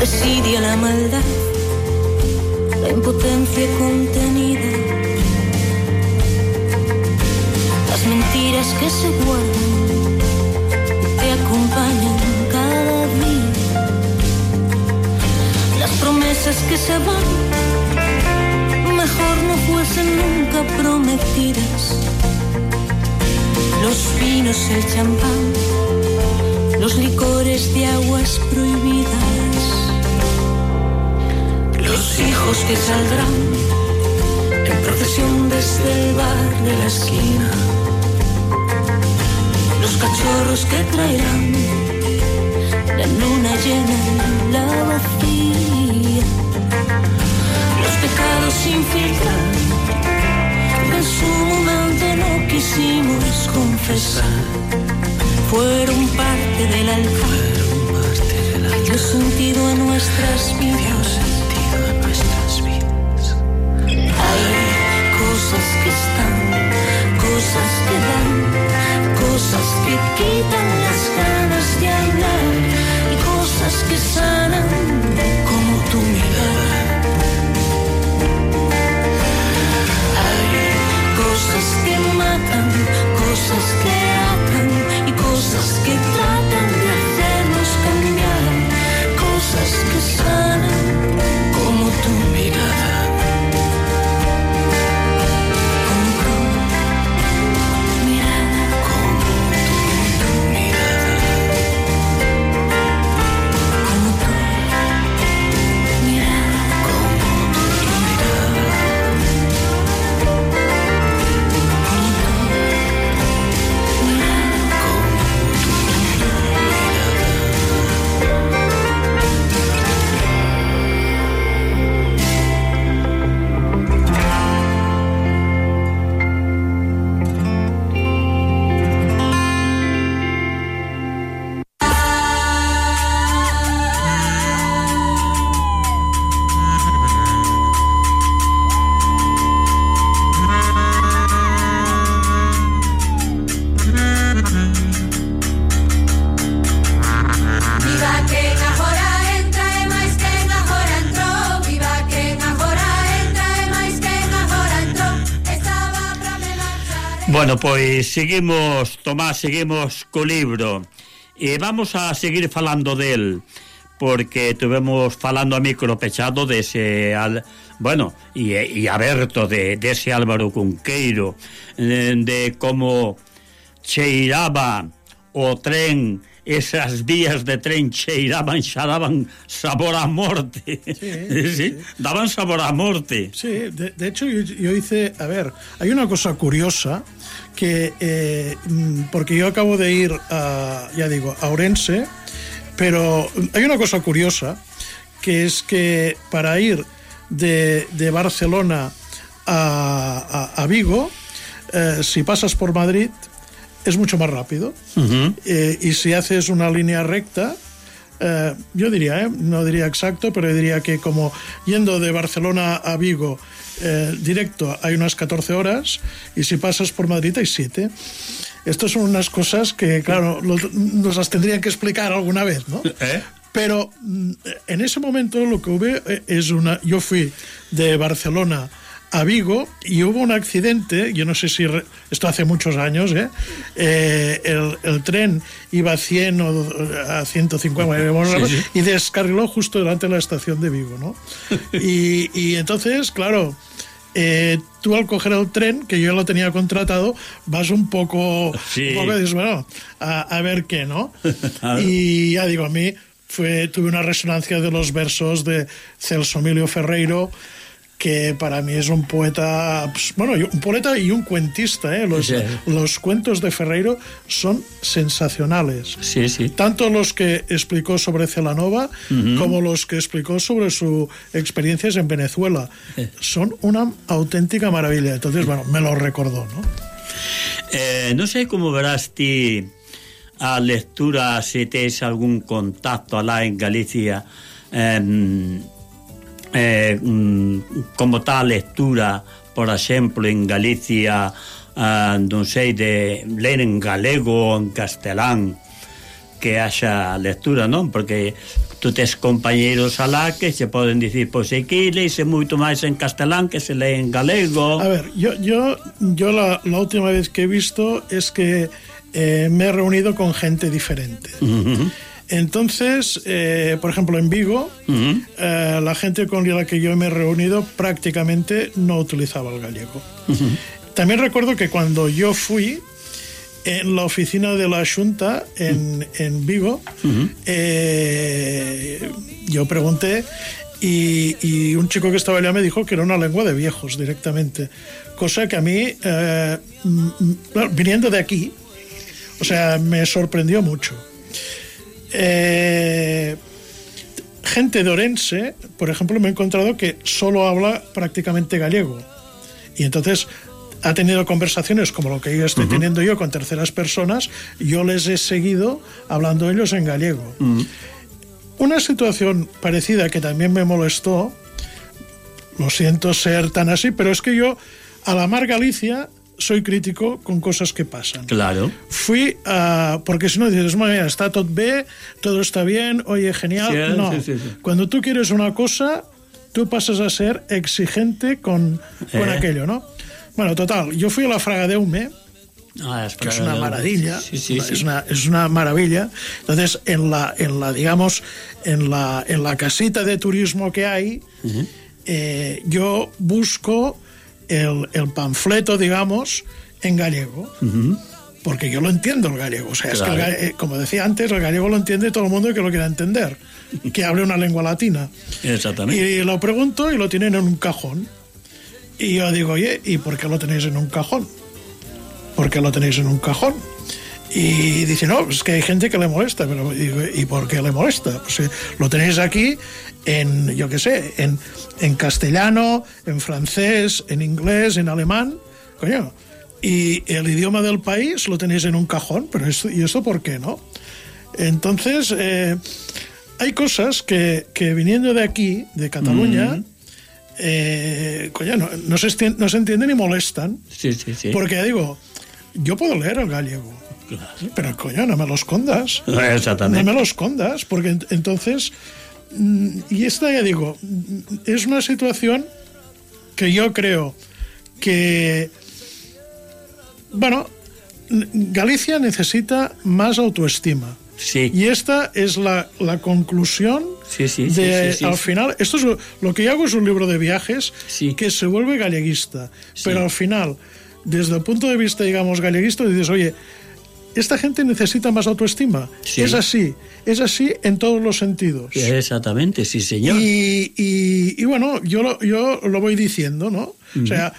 La desidia, la maldad, la impotencia contenida, las mentiras que se guardan y te acompañan cada día, las promesas que se van, mejor no fuesen nunca prometidas, los vinos, el champán los licores de aguas prohibidas, que saldrán en procesión desde el bar de la esquina. los cachorros que traerán la luna llena en la vacía, los pecados sin filtrar en su momento no quisimos confesar, fueron parte del altar dio sentido a nuestras vidas. que están, cosas que dan, cosas que quitan las ganas de hablar y cosas que sanan como tu mirada. Hay cosas que matan, cosas que pois seguimos, Tomás, seguimos co libro e vamos a seguir falando del porque tuvemos falando a micro pechado dese al, bueno, e, e aberto de dese Álvaro Cunqueiro de, de como cheiraba o tren esas vías de tren cheiraban, xa daban sabor a morte. Sí, sí, sí. Daban sabor a morte. Sí, de, de hecho yo, yo hice, a ver, hay una cosa curiosa que, eh, mm, porque yo acabo de ir a, ya digo, a Orense, pero hay una cosa curiosa, que es que para ir de, de Barcelona a, a, a Vigo, eh, si pasas por Madrid, es mucho más rápido. Eh, y si haces una línea recta, eh, yo diría, eh, no diría exacto, pero diría que como yendo de Barcelona a Vigo eh, directo hay unas 14 horas y si pasas por Madrid hay 7. Estas son unas cosas que, claro, lo- nos las tendrían que explicar alguna vez, ¿no? ¿Eh? Pero mm, en ese momento lo que hubo eh, es una. Yo fui de Barcelona a Vigo y hubo un accidente, yo no sé si re- esto hace muchos años, ¿eh? Eh, el, el tren iba a 100 o a 150 Sí, sí. y descarriló justo delante de la estación de Vigo, ¿no? Y, y entonces, claro, eh, tú al coger el tren, que yo lo tenía contratado, vas un poco, Sí. un poco dices, bueno, a, a ver qué, ¿no? Y ya digo, a mí fue, tuve una resonancia de los versos de Celso Emilio Ferreiro, que para mí es un poeta, pues, bueno, un poeta y un cuentista, ¿eh? Los, Sí. los cuentos de Ferreiro son sensacionales Sí, sí. tanto los que explicó sobre Celanova como los que explicó sobre sus experiencias en Venezuela. Son una auténtica maravilla. Entonces, bueno, me lo recordó, ¿no? Eh, no sé cómo verás ti a lectura si tienes algún contacto alá en Galicia em, eh, mm, como tal lectura, por exemplo, en Galicia, eh, non sei, de ler en galego ou en castelán, que haxa lectura, non? Porque tú tes compañeiros alá que se poden dicir, pois aquí leise moito máis en castelán que se lee en galego. A ver, yo, yo, yo la, la última vez que he visto es que eh, me he reunido con gente diferente. Uh -huh Entonces, eh, por ejemplo, en Vigo, eh, la gente con la que yo me he reunido prácticamente no utilizaba el gallego. También recuerdo que cuando yo fui en la oficina de la Junta en, en Vigo, eh, yo pregunté y, y un chico que estaba allá me dijo que era una lengua de viejos directamente. Cosa que a mí, eh, mm, mm, viniendo de aquí, o sea, me sorprendió mucho. Eh, gente de Orense, por ejemplo, me he encontrado que solo habla prácticamente gallego. Y entonces ha tenido conversaciones como lo que yo estoy teniendo yo con terceras personas, yo les he seguido hablando ellos en gallego. Una situación parecida que también me molestó, lo siento ser tan así, pero es que yo, a la Mar Galicia, soy crítico con cosas que pasan. Claro. Fui a... Porque si no dices, "Mira, está todo bien, todo está bien, oye, genial. Sí, no. sí, sí. Cuando tú quieres una cosa, tú pasas a ser exigente con, con Eh. aquello, ¿no? Bueno, total, yo fui a la Fraga de Ume, Ah, que es una maravilla, Sí, sí, sí. Es, una, es una maravilla. Entonces, en la, en la digamos, en la, en la casita de turismo que hay, eh, yo busco el, el panfleto, digamos, en gallego. Porque yo lo entiendo el gallego. O sea, es que el eh, como decía antes, el gallego lo entiende todo el mundo que lo quiera entender, que hable una lengua latina. Exactamente. Y lo pregunto y lo tienen en un cajón. Y yo digo, oye, ¿y por qué lo tenéis en un cajón? ¿Por qué lo tenéis en un cajón? Y dice, no, es que hay gente que le molesta. Pero digo, ¿y por qué le molesta? Pues eh, lo tenéis aquí en, yo qué sé, en, en castellano, en francés, en inglés, en alemán. Coño. Y el idioma del país lo tenéis en un cajón. Pero esto, ¿y esto por qué no? Entonces, eh, hay cosas que, que viniendo de aquí, de Cataluña, eh, coño, no, no se no se entienden y molestan. Sí, sí, sí. Porque digo, yo puedo leer el gallego, pero coño, no me lo escondas. No Exactamente. me lo escondas, porque ent- entonces. mm, Y esta, ya digo, mm, es una situación que yo creo que. Bueno, Galicia necesita más autoestima. Sí. Y esta es la, la conclusión Sí, sí, de, al final, esto es lo, lo que yo hago es un libro de viajes Sí. que se vuelve galleguista, pero al final, desde el punto de vista, digamos, galleguista, dices, oye, esta gente necesita más autoestima. Sí. Es así, es así en todos los sentidos. Exactamente, sí, señor. Y, y- y bueno, yo lo, yo lo voy diciendo, ¿no? O sea,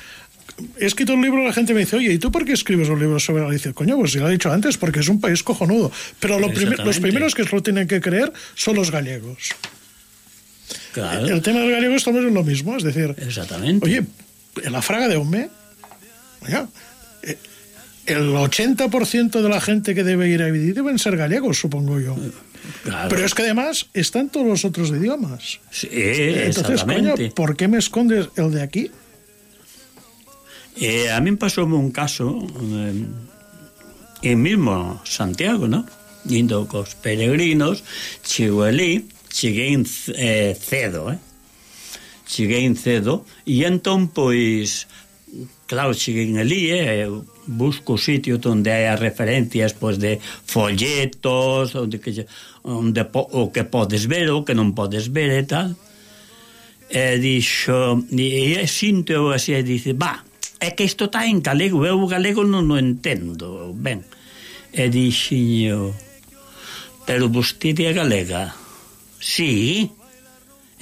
he escrito un libro, la gente me dice, oye, ¿y tú por qué escribes un libro sobre Galicia? Coño, pues ya lo he dicho antes, porque es un país cojonudo. Pero lo los primeros que lo tienen que creer son los gallegos. Claro. El tema del gallego estamos en lo mismo, es decir, Exactamente. oye, en la fraga de eh, el 80% de la gente que debe ir a vivir deben ser gallegos, supongo yo. Claro. Pero es que además están todos los otros idiomas. Sí, Entonces, coño, ¿por qué me escondes el de aquí? Eh, a mí me pasó un caso, eh, en mismo Santiago, ¿no? Indo cos peregrinos, peregrinos, ali, cheguei eh, cedo, eh? Cheguei cedo e entón, pois, claro, siguen ali, eh, busco sitios onde hai as referencias pois de folletos, onde que onde po, o que podes ver, o que non podes ver e tal. E dixo, e, e sinto eu así, e dice, "Va, é que isto está en galego, eu o galego non o entendo." Ben. E dixiño, "Pero vostede é galega?" "Sí."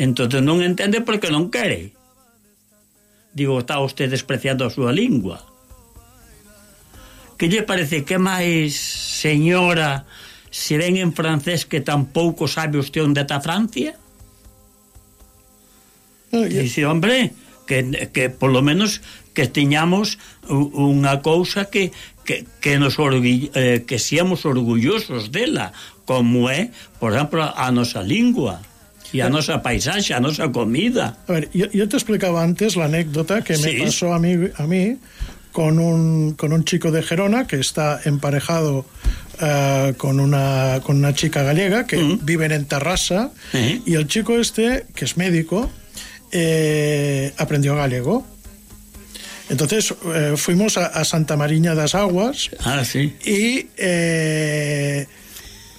Entón non entende porque non quere. Digo, está usted despreciando a súa lingua. Que lle parece que máis, señora, se ven en francés que tampouco sabe usted onde está Francia? Ah, Dice, hombre, que, que por lo menos que teñamos unha cousa que, que, que nos orgull, eh, que seamos orgullosos dela, como é, por exemplo, a nosa lingua y a nosa paisaxe, a nosa comida. A ver, yo, yo te explicaba antes la anécdota que me ¿Sí? pasó a mí, a mí con, un, con un chico de Gerona que está emparejado uh, con, una, con una chica gallega que uh -huh. viven en Tarrasa uh eh. -huh. y el chico este, que es médico, eh, aprendió gallego. Entonces eh, fuimos a, a, Santa Mariña das Aguas ah, sí. y eh,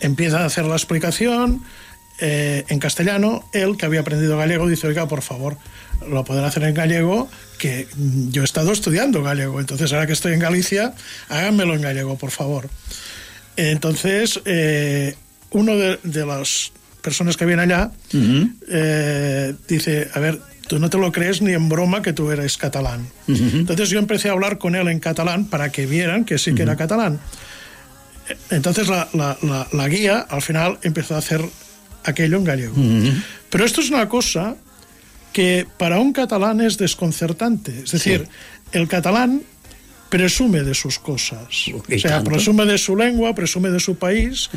empiezan a hacer la explicación eh, en castellano. Él, que había aprendido gallego, dice, oiga, por favor, lo pueden hacer en gallego, que mm, yo he estado estudiando gallego, entonces ahora que estoy en Galicia, háganmelo en gallego, por favor. Entonces, eh, uno de, de las personas que viene allá Ujú. eh, dice, a ver, tú no te lo crees ni en broma que tú eres catalán. Entonces yo empecé a hablar con él en catalán para que vieran que sí que era catalán. Entonces la, la- la- la guía al final empezó a hacer aquello en gallego. Pero esto es una cosa que para un catalán es desconcertante. Es decir, el catalán presume de sus cosas. O sea, tanto. presume de su lengua, presume de su país.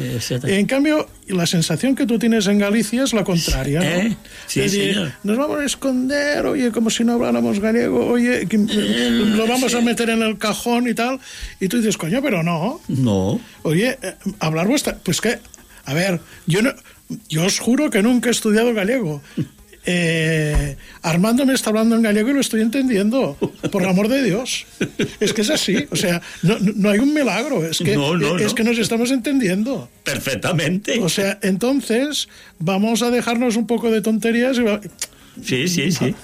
En cambio, la sensación que tú tienes en Galicia es la contraria. ¿no? ¿Eh? Sí, Es decir, señor. nos vamos a esconder, oye, como si no habláramos gallego, oye, que, lo vamos a meter en el cajón y tal. Y tú dices, coño, pero no. no Oye, eh, hablar vuestra. Pues que, a ver, yo no, yo os juro que nunca he estudiado gallego. Eh, Armando me está hablando en gallego y lo estoy entendiendo, por el amor de Dios. Es que es así, o sea, no, no- hay un milagro, es que, No, no, es que nos estamos entendiendo. perfectamente O sea, entonces vamos a dejarnos un poco de tonterías. y sí, sí, sí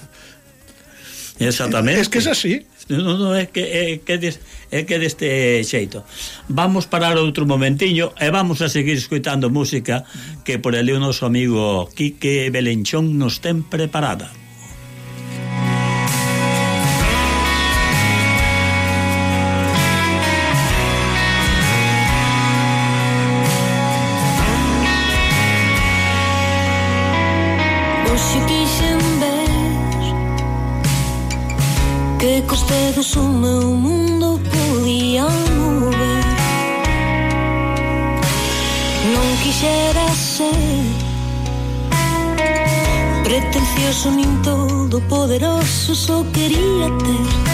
exactamente Es que es así. non, non é que é que des, é que deste xeito. Vamos parar outro momentiño e vamos a seguir escoitando música que por ali o noso amigo Quique Belenchón nos ten preparada. poderosos, oh queríate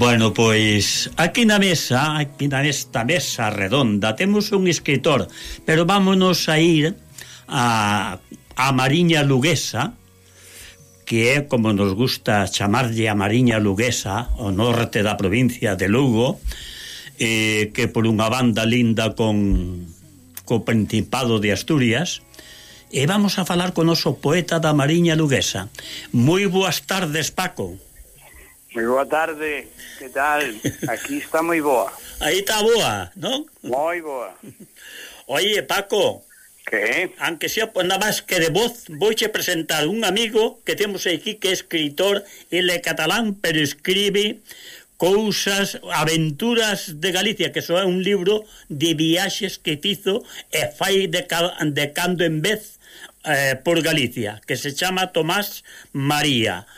Bueno, pois aquí na mesa, aquí na esta mesa redonda temos un escritor, pero vámonos a ir a a Mariña Luguesa, que é como nos gusta chamarlle a Mariña Luguesa, o norte da provincia de Lugo, eh, que por unha banda linda con co Principado de Asturias, e vamos a falar con o noso poeta da Mariña Luguesa. Moi boas tardes, Paco. Moi boa tarde, que tal? Aquí está moi boa. Aí está boa, non? Moi boa. Oye, Paco. Que? Aunque sea pues, nada máis que de voz, vouche presentar un amigo que temos aquí que é escritor, ele é catalán, pero escribe cousas, aventuras de Galicia, que só é un libro de viaxes que fizo e fai de, de cando en vez eh, por Galicia, que se chama Tomás María.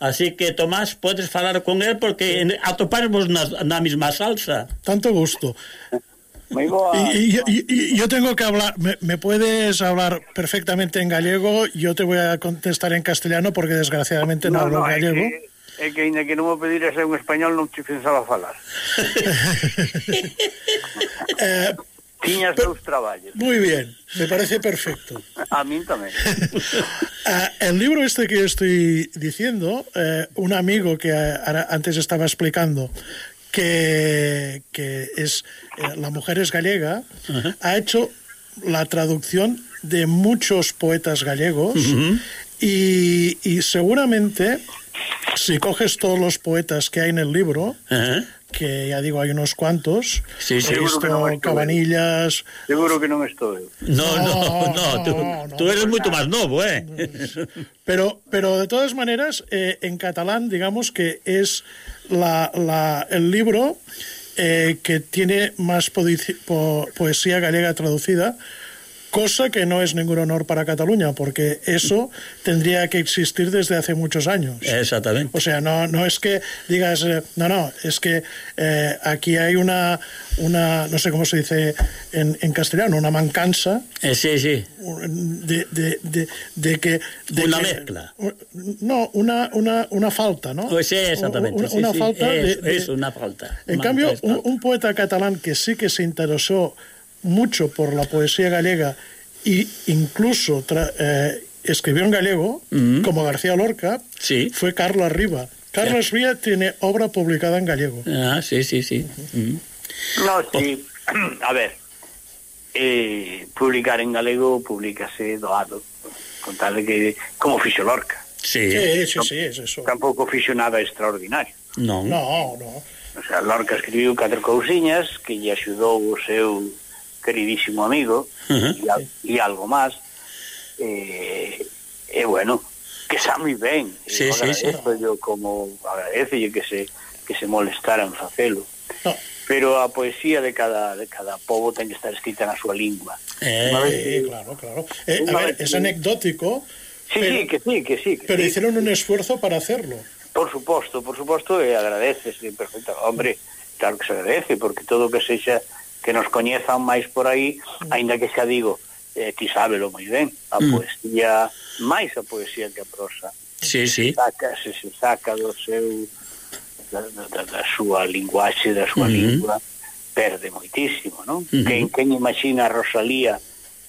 Así que, Tomás, podes falar con él porque atoparmos na, na mesma salsa. Tanto gusto. Muy boa. Y, y, y, yo tengo que hablar, me, me, puedes hablar perfectamente en gallego, yo te voy a contestar en castellano porque desgraciadamente no, no hablo no, gallego. É que, é que ainda que non me ser un español non te pensaba falar. eh, Tiñas dous traballos. muy bien, me parece perfecto. A min tamén. Ah, el libro este que estoy diciendo, eh, un amigo que eh, ahora- antes estaba explicando que, que es eh, la mujer es gallega, ha hecho la traducción de muchos poetas gallegos y, y seguramente si coges todos los poetas que hay en el libro. Que ya digo hay unos cuantos, Sí, sí. Seguro que non Cristo, estou Cabanillas, Seguro que non estou eu. No, no, No, no, tú, no, no, tú eres mucho más novo, ¿eh? Pero, pero de todas maneras, eh, en catalán, digamos que es la, la- el libro eh, que tiene más po- poesía gallega traducida, cosa que no es ningún honor para Cataluña, porque eso tendría que existir desde hace muchos años. Exactamente. O sea, no, no es que digas, eh, no, no, es que eh, aquí hay una, una, no sé cómo se dice en, en castellano, una mancanza Eh, sí, sí. de, de, de, de que... Una que- mezcla. No, una, una, una falta, ¿no? Pues sí, exactamente. Una, sí, una sí. falta es, de, de- es una falta. En Una- cambio, es un, un poeta catalán que sí que se interesó mucho por la poesía galega e incluso eh, escribió en galego, uh -huh. como García Lorca, sí. fue Carlos Riva. Carlos yeah. Riva tiene obra publicada en gallego. Ah, sí, sí, sí. Uh -huh. No, sí. A ver, eh, publicar en galego publicase doado, con tal que como fixo Lorca. Sí, sí, sí, sí, es eso. Tampouco fixo nada extraordinario. Non. No, no. O sea, Lorca escribiu catro cousiñas que lle axudou o seu queridísimo amigo, uh -huh. e, a, e algo máis, eh, e bueno, que xa moi ben, sí, sí, sí. yo como agradece que se, que se molestara en facelo. No. Pero a poesía de cada, de cada povo ten que estar escrita na súa lingua. Eh, Una vez, claro, claro. Eh, a ver, es anecdótico, Sí, pero, sí, que sí, que sí. Que pero sí. hicieron un esfuerzo para hacerlo. Por suposto, por supuesto, e eh, agradeces, perfecto. Hombre, claro que se agradece, porque todo que sexa que nos coñezan máis por aí, mm. aínda que xa digo, eh, ti sábelo moi ben, a mm. poesía, máis a poesía que a prosa. Sí, sí. Saca, se, se saca do seu da, da, da súa linguaxe, da súa mm -hmm. lingua, perde moitísimo, non? Mm -hmm. Quen, quen imagina a Rosalía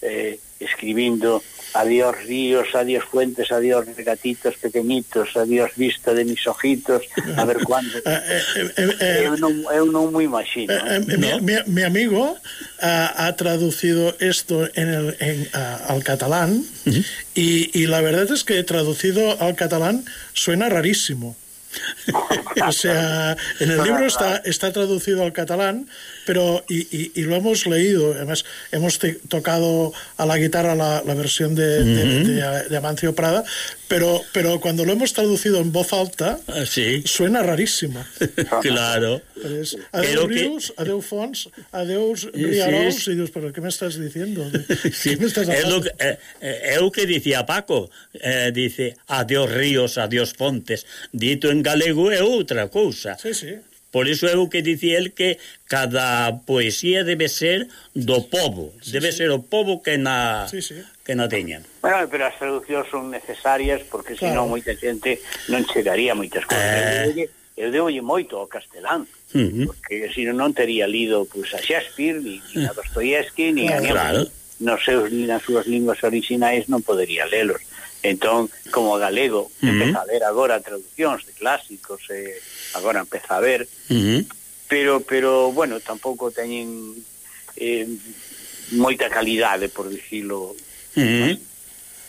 eh, escribindo adiós ríos, adiós fuentes, adiós regatitos pequeñitos, adiós vista de mis ojitos, a ver cuándo. Eh, eh, eh, eu, non, eu non moi imagino. Eh, ¿no? mi, mi, mi amigo ha, ha traducido esto en el, en, a, al catalán uh -huh. y, y la verdad es que traducido al catalán suena rarísimo. o sea, en el libro está, está traducido al catalán, pero y, y, y lo hemos leído, además hemos tocado a la guitarra la, la versión de, uh -huh. de, de, de, Amancio Prada, pero, pero cuando lo hemos traducido en voz alta, ah, ¿sí? suena rarísimo. claro. Es, adeus Rius, que... adeus Fons, adeus Riarós, sí, sí. y dios pero ¿qué me estás diciendo? ¿Qué me estás hablando? Es lo que, eh, eh, eu que dicía Paco, eh, dice adiós ríos, adiós fontes, dito en galego é outra cousa. Sí, sí. Por iso é o que dici el que cada poesía debe ser do povo, sí, debe sí. ser o povo que na sí, sí. que na teñan. Bueno, pero as traduccións son necesarias porque claro. senón moita xente non chegaría a moitas cousas. Eh... Eu deulle moito ao castelán, uh -huh. porque senón non tería lido pues, a Shakespeare, ni, ni a eh. Dostoyevsky, ni a... Claro. Nos seus, ni nas súas linguas orixinais non podería lelos. Entón, como galego, uh -huh. empeza a ver agora traduccións de clásicos, e agora empeza a ver, uh -huh. pero, pero, bueno, tampouco teñen eh, moita calidade, por dicilo, uh -huh.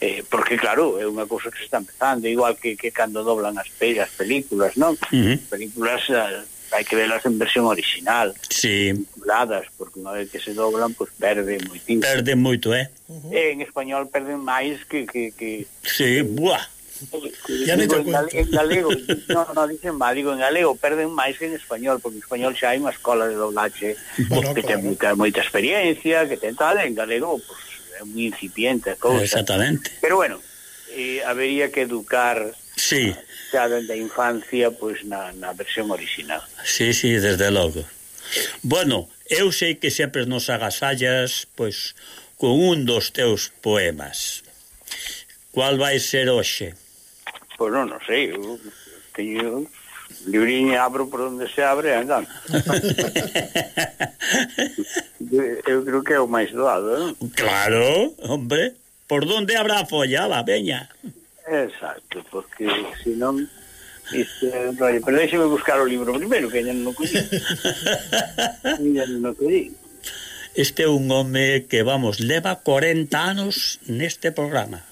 eh, porque, claro, é unha cousa que se está empezando, igual que, que cando doblan as, as películas, non? Uh -huh. Películas eh, hai que velas en versión original. Sí. Dobladas, porque unha vez que se doblan, pues perde moitísimo. Perde moito, eh? Uh -huh. en español perden máis que... que, que sí, buah. Ya digo, en, gal, en galego, no, no dicen mal, digo, en galego perden máis que en español, porque en español xa hai unha escola de doblaxe bueno, que claro. ten moita, moita experiencia, que ten tal, en galego, pues, é moi incipiente a cousa. Exactamente. Pero bueno, eh, habería que educar sí dende da infancia pois na, na versión original. Sí, sí, desde logo. Bueno, eu sei que sempre nos agasallas pois con un dos teus poemas. Cual vai ser hoxe? Pois non, non sei, eu teño libriña abro por onde se abre andando. eu creo que é o máis doado, non? Claro, hombre. Por donde abra follada, folla, la veña. Exacto, porque senón isto é un rollo. Pero déxeme buscar o libro primeiro, que non o collín. non o coñe. Este é un home que, vamos, leva 40 anos neste programa.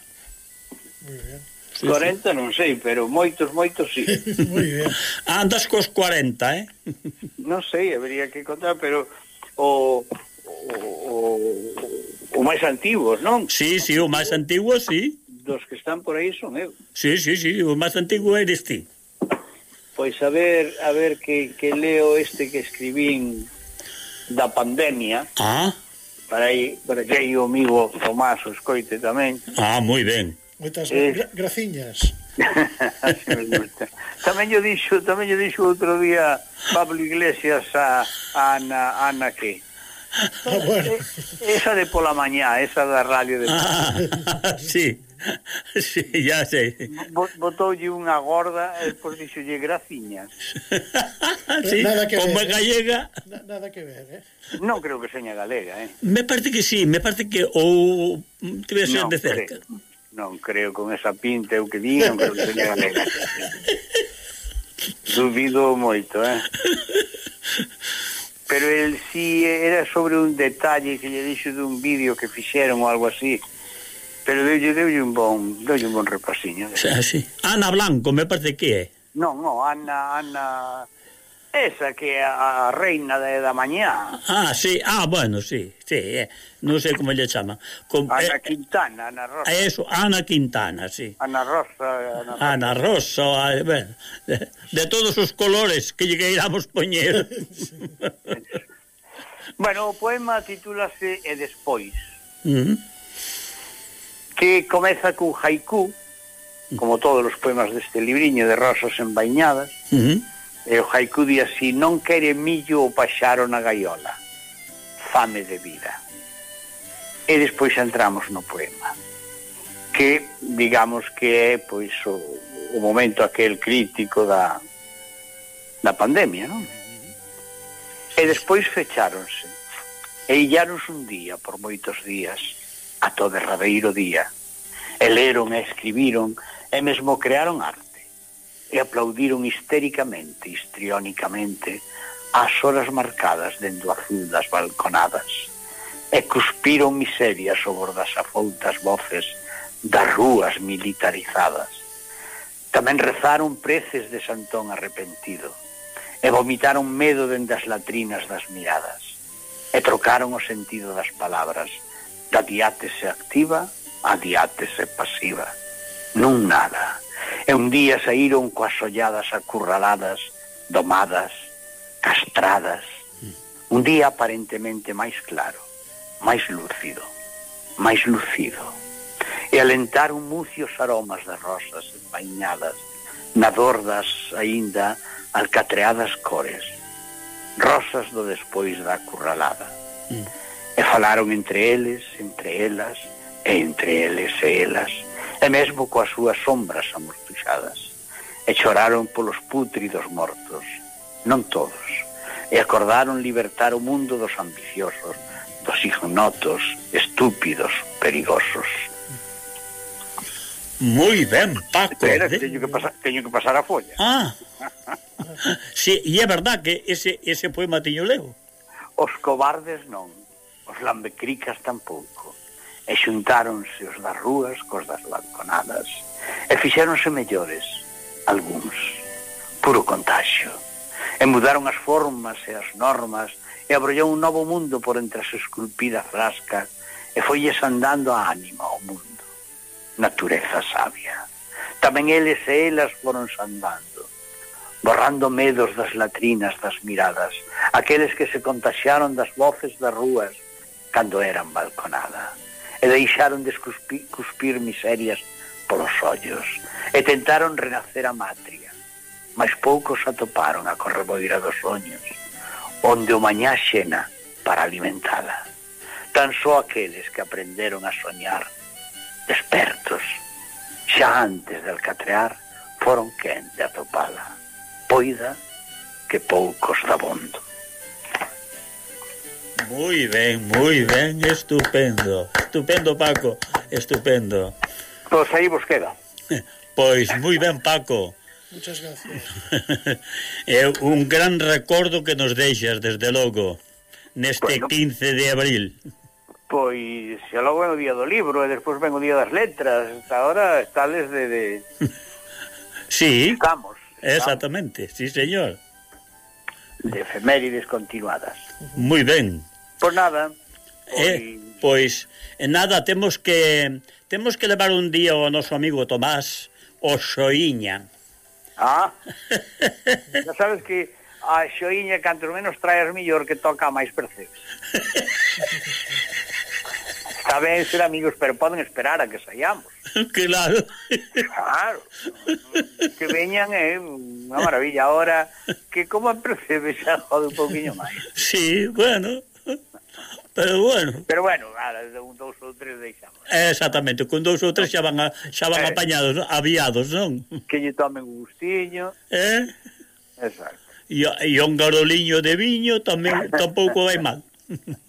Muy bien. Sí, 40 sí. non sei, pero moitos, moitos sí. Muy bien. Andas cos 40, eh? non sei, habería que contar, pero o, o, o, o máis antigos, non? Sí, sí, o máis antigo, sí dos que están por aí son eu. Sí, sí, sí, o máis antigo eres ti. Pois a ver, a ver que, que leo este que escribín da pandemia. Ah. Para aí, para que aí o amigo Tomás o escoite tamén. Ah, moi ben. Moitas eh, gra graciñas. tamén yo dixo, tamén yo dixo outro día Pablo Iglesias a, a Ana, Ana que Ah, bueno. Eh, esa de pola mañá, esa da radio de... Ah, sí. sí, ya sei. Botoulle unha gorda e despois dixolle graciñas. sí, nada que como ver, eh. gallega. Nada que ver, eh? Non creo que seña galega, eh? Me parece que sí, me parece que ou tivese no, de cerca. Creo, non creo con esa pinta eu que di, non creo que seña galega. Dubido moito, eh? Pero el si sí era sobre un detalle que lle dixo dun vídeo que fixeron ou algo así Pero deulle, deulle un bon, deulle un bon repasiño. Sí, ah, sí. Ana Blanco, me parece que é. Non, non, Ana, Ana... Esa que é a, reina de, da mañá. Ah, sí, ah, bueno, sí, sí, eh. non sei como lle chama. Com, Ana eh, Quintana, Ana Rosa. Eh, eso, Ana Quintana, sí. Ana Rosa. Ana, Rosa. Ana Rosa, a, eh, de, de todos os colores que lle queiramos poñer. bueno, o poema titúlase E despois. Uh -huh que comeza cun haiku, mm. como todos os poemas deste libriño de rosas envainadas, uh mm-hmm. -huh. e o haiku di así, non quere millo o paxaro na gaiola, fame de vida. E despois entramos no poema, que digamos que é pois o, o momento aquel crítico da, da pandemia, non? E despois fecháronse, e illaros un día por moitos días, ata o derradeiro día. E leron e escribiron e mesmo crearon arte. E aplaudiron histéricamente, histriónicamente, ás horas marcadas dentro azul das balconadas. E cuspiron miseria sobre das afoutas voces das rúas militarizadas. Tamén rezaron preces de Santón arrepentido e vomitaron medo dende as latrinas das miradas e trocaron o sentido das palabras da diátese activa a diátese pasiva. Non nada. E un día saíron coas olladas acurraladas, domadas, castradas. Un día aparentemente máis claro, máis lúcido, máis lucido. E alentaron mucios aromas de rosas empañadas, na dor das aínda alcatreadas cores. Rosas do despois da acurralada. Mm e falaron entre eles, entre elas e entre eles e elas e mesmo coas súas sombras amortuxadas e choraron polos putridos mortos non todos e acordaron libertar o mundo dos ambiciosos dos ignotos, estúpidos, perigosos Moi ben, Paco. Espera, eh? teño, que pasar, teño que pasar a folla. Ah, sí, e é verdad que ese, ese poema tiño leo. Os cobardes non os lambecricas tampouco. E xuntáronse os das rúas cos das balconadas e fixéronse mellores, algúns, puro contagio. E mudaron as formas e as normas e abrollou un novo mundo por entre as esculpidas frascas e folles andando a ánima ao mundo. Natureza sabia. Tamén eles e elas foron andando, borrando medos das latrinas das miradas, aqueles que se contaxiaron das voces das rúas, cando eran balconada e deixaron de cuspir, cuspir miserias polos ollos e tentaron renacer a matria mas poucos atoparon a correboira dos soños onde o mañá xena para alimentala. Tan só aqueles que aprenderon a soñar despertos xa antes de alcatrear foron quen de atopala poida que poucos dabondo. Muy ben, muy ben, estupendo. Estupendo, Paco, estupendo. Pois aí vos queda. Pois moi ben, Paco. Muchas gracias. É un gran recordo que nos deixas, desde logo, neste bueno. 15 de abril. Pois, xa logo é o día do libro e despois ven o día das letras. Hasta ahora está desde de... Sí, estamos, estamos. exactamente, sí, señor. De efemérides continuadas. Moi ben. Pois nada. Eh, pois e nada, temos que temos que levar un día o noso amigo Tomás o Xoiña. Ah. ya sabes que a Xoiña canto menos traes mellor que toca máis percebes. Está ben ser amigos, pero poden esperar a que saiamos. Claro. Claro. Que veñan é eh, unha maravilla. Ahora, que como percebe xa jode un pouquinho máis. Sí, bueno. Pero bueno. Pero bueno, ahora, un dous ou tres deixamos. Exactamente, con dous ou tres xa van, a, xa van eh, apañados, aviados, non? Que lle tomen un gustiño. Eh? Exacto. E, e un garoliño de viño tamén tampouco vai mal.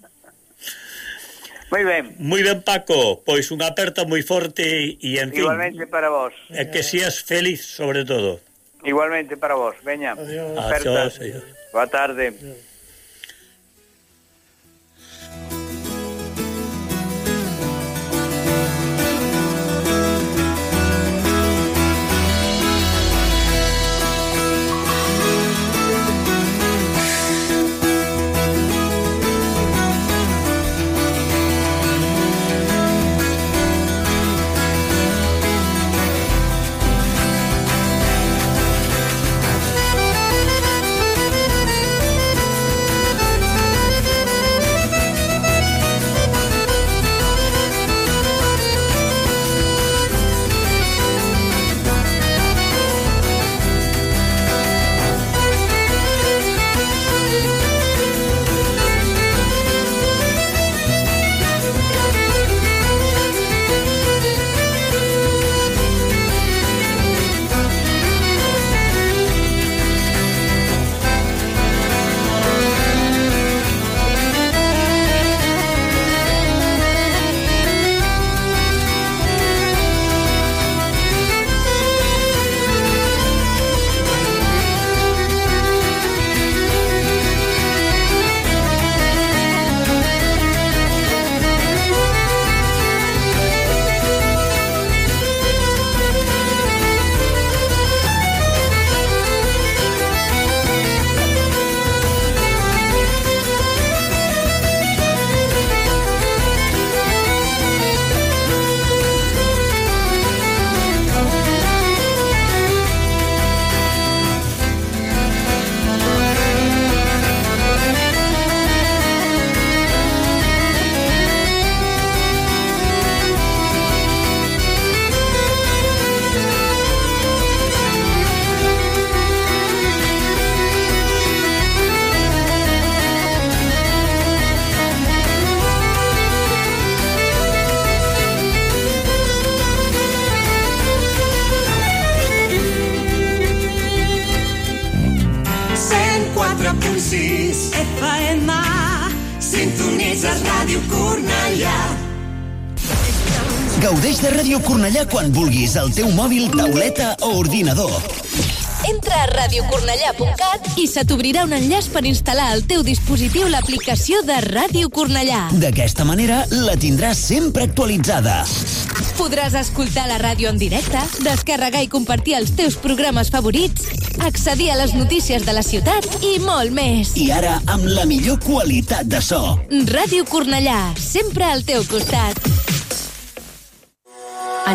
Moi ben. Moi ben, Paco. Pois unha aperta moi forte e, en fin... Igualmente para vos. É que seas feliz, sobre todo. Igualmente para vos. Veña. Adiós. Aperta. Adiós, adiós. Boa tarde. Adiós. Quan vulguis al teu mòbil, tauleta o ordinador. Entra a radiocornellà.cat i se t'obrirà un enllaç per instal·lar al teu dispositiu l'aplicació de Ràdio Cornellà. D'aquesta manera la tindràs sempre actualitzada. Podràs escoltar la ràdio en directe, descarregar i compartir els teus programes favorits, accedir a les notícies de la ciutat i molt més. I ara amb la millor qualitat de so. Ràdio Cornellà, sempre al teu costat.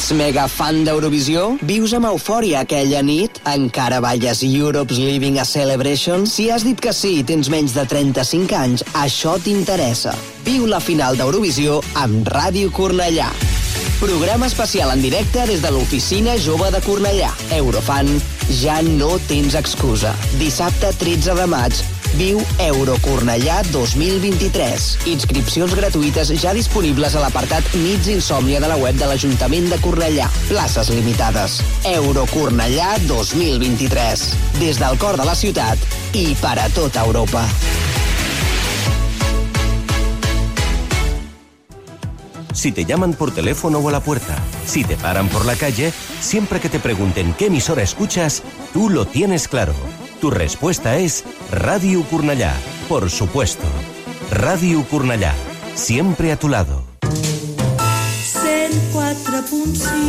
Ets mega fan d'Eurovisió? Vius amb eufòria aquella nit? Encara balles Europe's Living a Celebration? Si has dit que sí i tens menys de 35 anys, això t'interessa. Viu la final d'Eurovisió amb Ràdio Cornellà. Programa especial en directe des de l'oficina jove de Cornellà. Eurofan, ja no tens excusa. Dissabte 13 de maig, viu Eurocornellà 2023. Inscripcions gratuïtes ja disponibles a l'apartat Nits Insòmnia de la web de l'Ajuntament de Cornellà. Places limitades. Eurocornellà 2023. Des del cor de la ciutat i per a tota Europa. Si te llaman por teléfono o a la puerta, si te paran por la calle, siempre que te pregunten qué emisora escuchas, tú lo tienes claro. Tu respuesta es Radio Curnallá, por supuesto. Radio Curnallá, siempre a tu lado. 104.6 Ràdio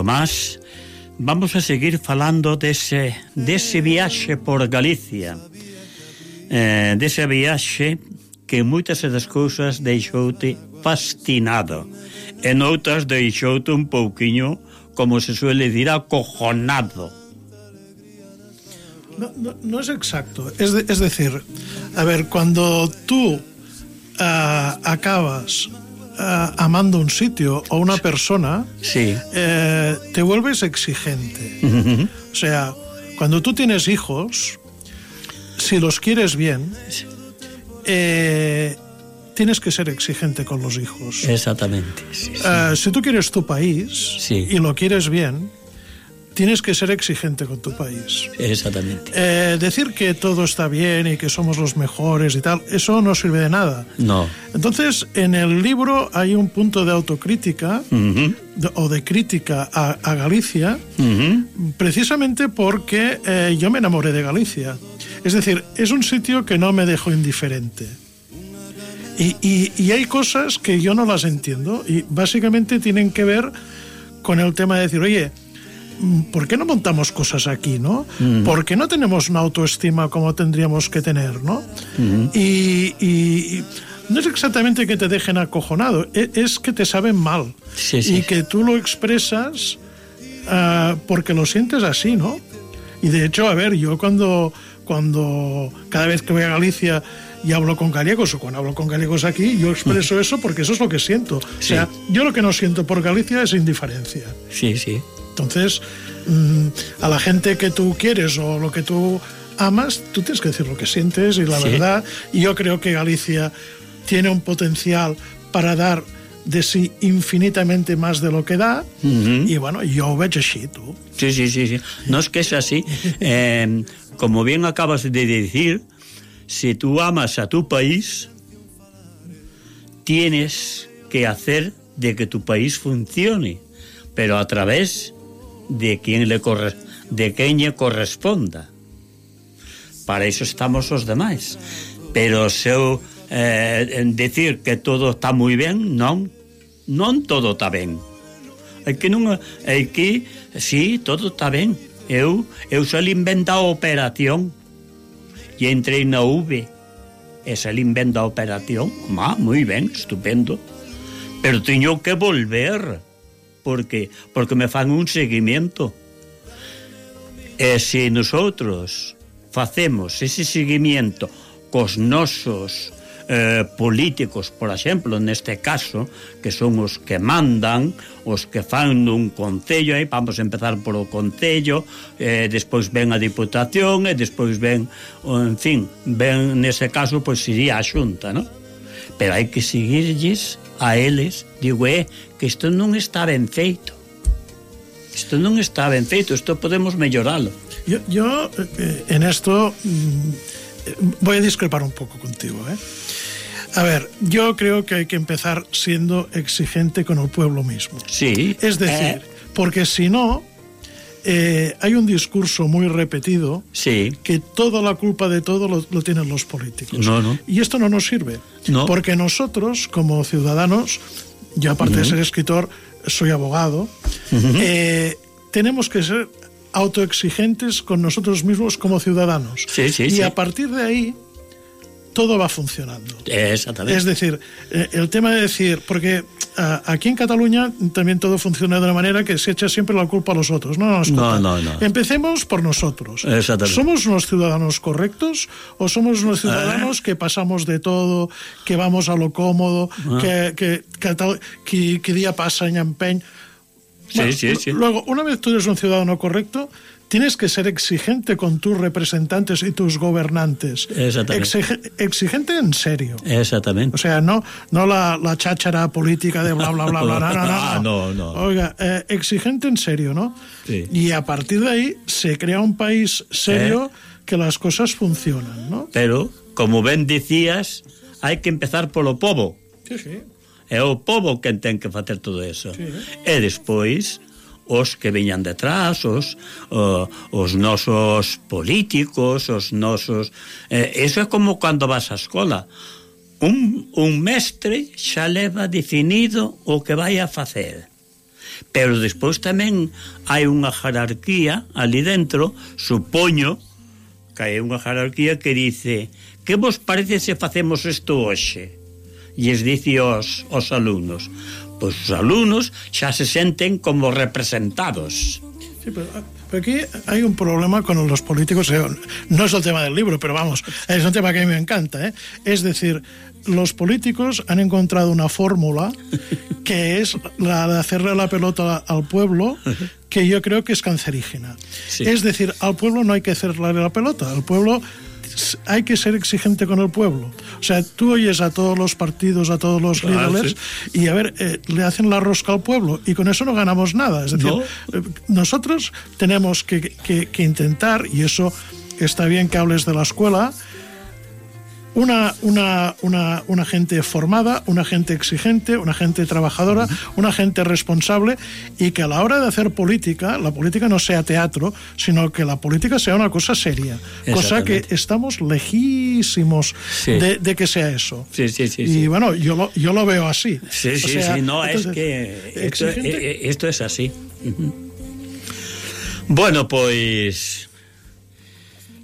Tomás, vamos a seguir falando dese, dese mm. viaxe por Galicia, eh, dese viaxe que moitas das cousas deixoute fascinado e noutras deixoute un pouquiño, como se suele dir, acojonado. No, no, no es exacto, es, de, es decir, a ver, cuando tú uh, acabas ah, amando un sitio o una persona, Sí. eh, te vuelves exigente. O sea, cuando tú tienes hijos, si los quieres bien, eh, tienes que ser exigente con los hijos. Exactamente. sí, sí. Eh, si tú quieres tu país Sí. y lo quieres bien, tienes que ser exigente con tu país. Exactamente. Eh, decir que todo está bien y que somos los mejores y tal, eso no sirve de nada. No. Entonces, en el libro hay un punto de autocrítica Ujú, de- o de crítica a, a Galicia, ujú. precisamente porque eh, yo me enamoré de Galicia. Es decir, es un sitio que no me dejó indiferente. Y, y- y hay cosas que yo no las entiendo y básicamente tienen que ver con el tema de decir, oye, ¿por qué no montamos cosas aquí, no? Mm. ¿Por qué no tenemos una autoestima como tendríamos que tener, no? Ujú. Y, y- y no es exactamente que te dejen acojonado, e- es que te saben mal. Sí, sí. Y que tú lo expresas ah, porque lo sientes así, ¿no? Y de hecho, a ver, yo cuando, cuando cada vez que voy a Galicia y hablo con gallegos o cuando hablo con gallegos aquí, yo expreso eso porque eso es lo que siento. O Sí. sea, yo lo que no siento por Galicia es indiferencia. Sí, sí. Entonces, mm, a la gente que tú quieres o lo que tú amas, tú tienes que decir lo que sientes y la Sí. verdad. Y yo creo que Galicia tiene un potencial para dar de sí infinitamente más de lo que da. Y bueno, yo ho veig així, tú. Sí, sí, sí, sí. No es que es así. Eh, como bien acabas de decir, si tú amas a tu país, tienes que hacer de que tu país funcione, pero a través de quen le corre, de quen lle corresponda. Para iso estamos os demais. Pero se eu eh, en decir que todo está moi ben, non, non todo está ben. É que non é que si sí, todo está ben. Eu eu só ben a operación e entrei na V. E se inventa a operación, ah, má, moi ben, estupendo. Pero teño que volver porque porque me fan un seguimento. E se nosotros facemos ese seguimiento cos nosos eh, políticos, por exemplo, neste caso, que son os que mandan, os que fan un concello, e eh, vamos a empezar polo concello, eh, despois ven a diputación, e despois ven, en fin, ven nese caso, pois sería a xunta, non? Pero hai que seguirlles a eles, digo, é, que isto non está ben feito. Isto non está ben feito, isto podemos melloralo. Yo, yo eh, en esto mm, eh, voy a discrepar un poco contigo. ¿eh? A ver, yo creo que hay que empezar siendo exigente con el pueblo mismo. Sí. Es decir, porque si no, eh, hay un discurso muy repetido Sí. que toda la culpa de todo lo, lo tienen los políticos. No, no. Y esto no nos sirve. No. Porque nosotros, como ciudadanos, yo aparte de ser escritor, soy abogado, eh, tenemos que ser autoexigentes con nosotros mismos como ciudadanos. Sí, sí, y a partir de ahí, todo va funcionando. Exactamente. Es decir, eh, el tema de decir, porque ah, aquí en Cataluña también todo funciona de una manera que se echa siempre la culpa a los otros. No, no. No, no, no. Empecemos por nosotros. Exactamente. ¿Somos unos ciudadanos correctos o somos unos ciudadanos que pasamos de todo, que vamos a lo cómodo, Ah. que, que, día pasa y empeñ? Sí, sí, sí. Luego, una vez tú eres un ciudadano correcto, tienes que ser exigente con tus representantes y tus gobernantes. Exactamente. Exige, exigente en serio. Exactamente. O sea, no, no la, la cháchara política de bla, bla, bla, bla, no, no, no. Ah, no, no. Oiga, eh, exigente en serio, ¿no? Sí. Y a partir de ahí se crea un país serio eh. que las cosas funcionan, ¿no? Pero, como ben dicías, hai que empezar polo povo. Sí, sí. É o povo quen ten que facer todo eso. Sí. E despois os que veñan detrás, os, o, os nosos políticos, os nosos... Eh, eso é como cando vas á escola. Un, un mestre xa leva definido o que vai a facer pero despois tamén hai unha jerarquía ali dentro, supoño que hai unha jerarquía que dice que vos parece se facemos isto hoxe? E es dice os, os alumnos pois os alumnos xa se senten como representados Sí, pero, pero aquí hay un problema con los políticos. eh, No es el tema del libro, pero vamos, es un tema que a mí me encanta. ¿eh? Es decir, los políticos han encontrado una fórmula que es la de hacerle la pelota al pueblo, que yo creo que es cancerígena. Sí. Es decir, al pueblo no hay que hacerle la pelota, al pueblo hay que ser exigente con el pueblo. O sea, tú oyes a todos los partidos, a todos los Ah, líderes, y a ver, eh, le hacen la rosca al pueblo, y con eso no ganamos nada. Es decir, No. eh, nosotros tenemos que, que- que intentar, y eso está bien que hables de la escuela, una, una, una, una gente formada, una gente exigente, una gente trabajadora, una gente responsable y que a la hora de hacer política, la política no sea teatro, sino que la política sea una cosa seria. Cosa que estamos lejísimos Sí. de, de que sea eso. Sí, sí, sí, y sí. bueno, yo lo, yo lo veo así. Sí, O sí, sea, sí, no, es que esto, eh, eh, esto es así. Bueno, pois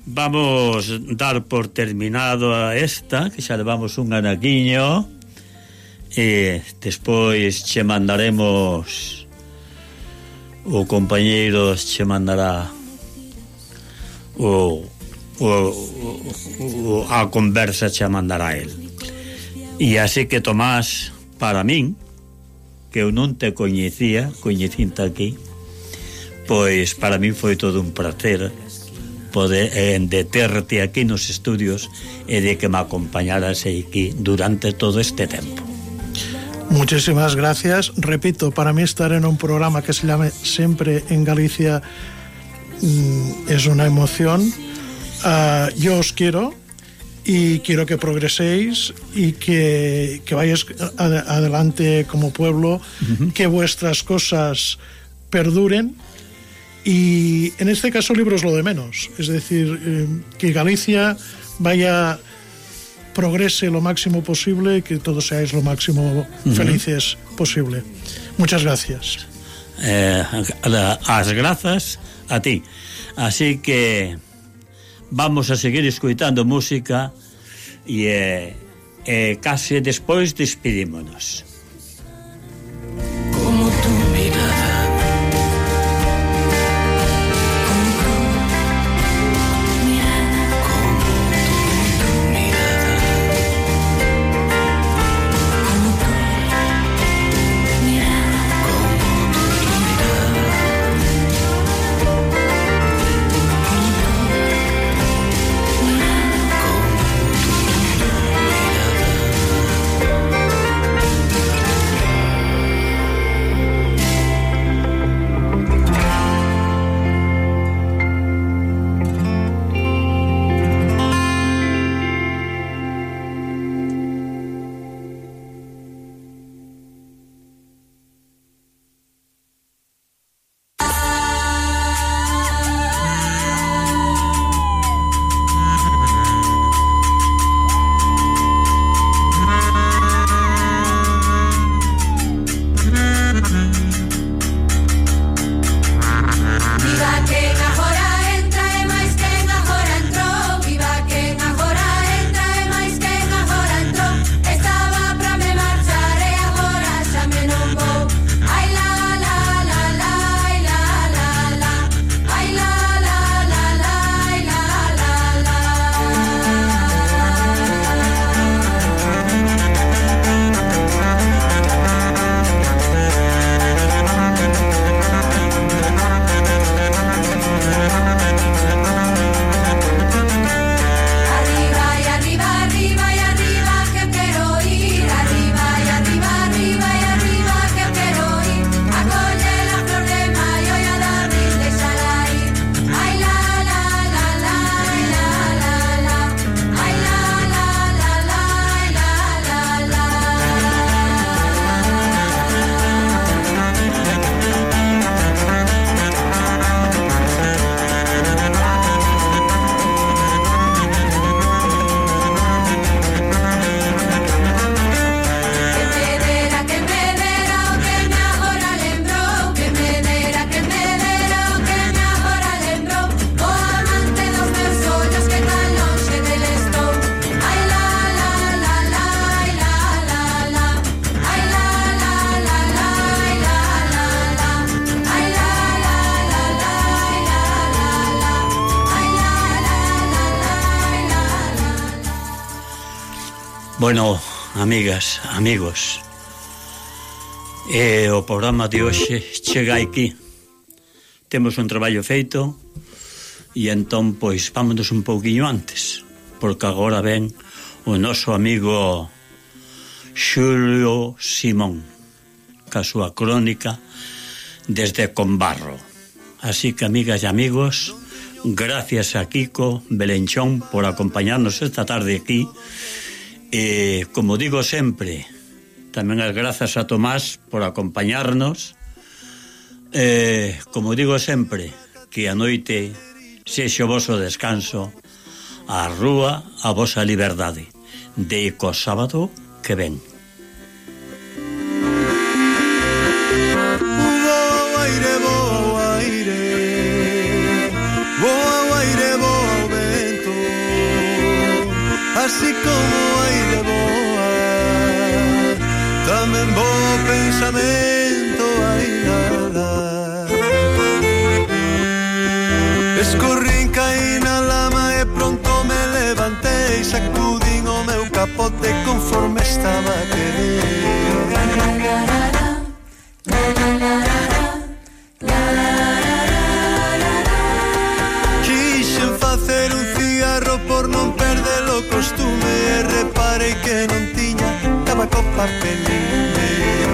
vamos dar por terminado a esta, que xa levamos un anaquiño, e despois che mandaremos, o compañeiro che mandará o, o, o, a conversa che mandará el. E así que Tomás, para min, que eu non te coñecía, coñecinta aquí, pois para min foi todo un prazer poder eh, de terte aquí nos estudios e de que me acompañaras aquí durante todo este tempo. Muchísimas gracias. Repito, para mí estar en un programa que se llame Siempre en Galicia mm, es una emoción. Ah, yo os quiero y quiero que progreséis y que, que vayáis ad- adelante como pueblo, que vuestras cosas perduren y en este caso el libro es lo de menos. Es decir, eh, que Galicia vaya progrese lo máximo posible y que todos seáis lo máximo felices posible. Muchas gracias. eh, as grazas a ti. Así que vamos a seguir escuitando música e eh, eh, case despois despedímonos. Bueno, amigas, amigos, e o programa de hoxe chega aquí. Temos un traballo feito e entón, pois, vámonos un pouquiño antes, porque agora ven o noso amigo Xulio Simón, ca súa crónica desde Combarro. Así que, amigas e amigos, gracias a Kiko Belenchón por acompañarnos esta tarde aquí E, como digo sempre, tamén as grazas a Tomás por acompañarnos. E, como digo sempre, que a noite sexe o vosso descanso, a rúa a vosa liberdade. De co sábado que ven. así como tamén bo pensamento hai nada Escorrín caí na lama e pronto me levantei Sacudín o meu capote conforme estaba querido Quixen facer un cigarro por non perder o costume E reparei que non lleva con papelín.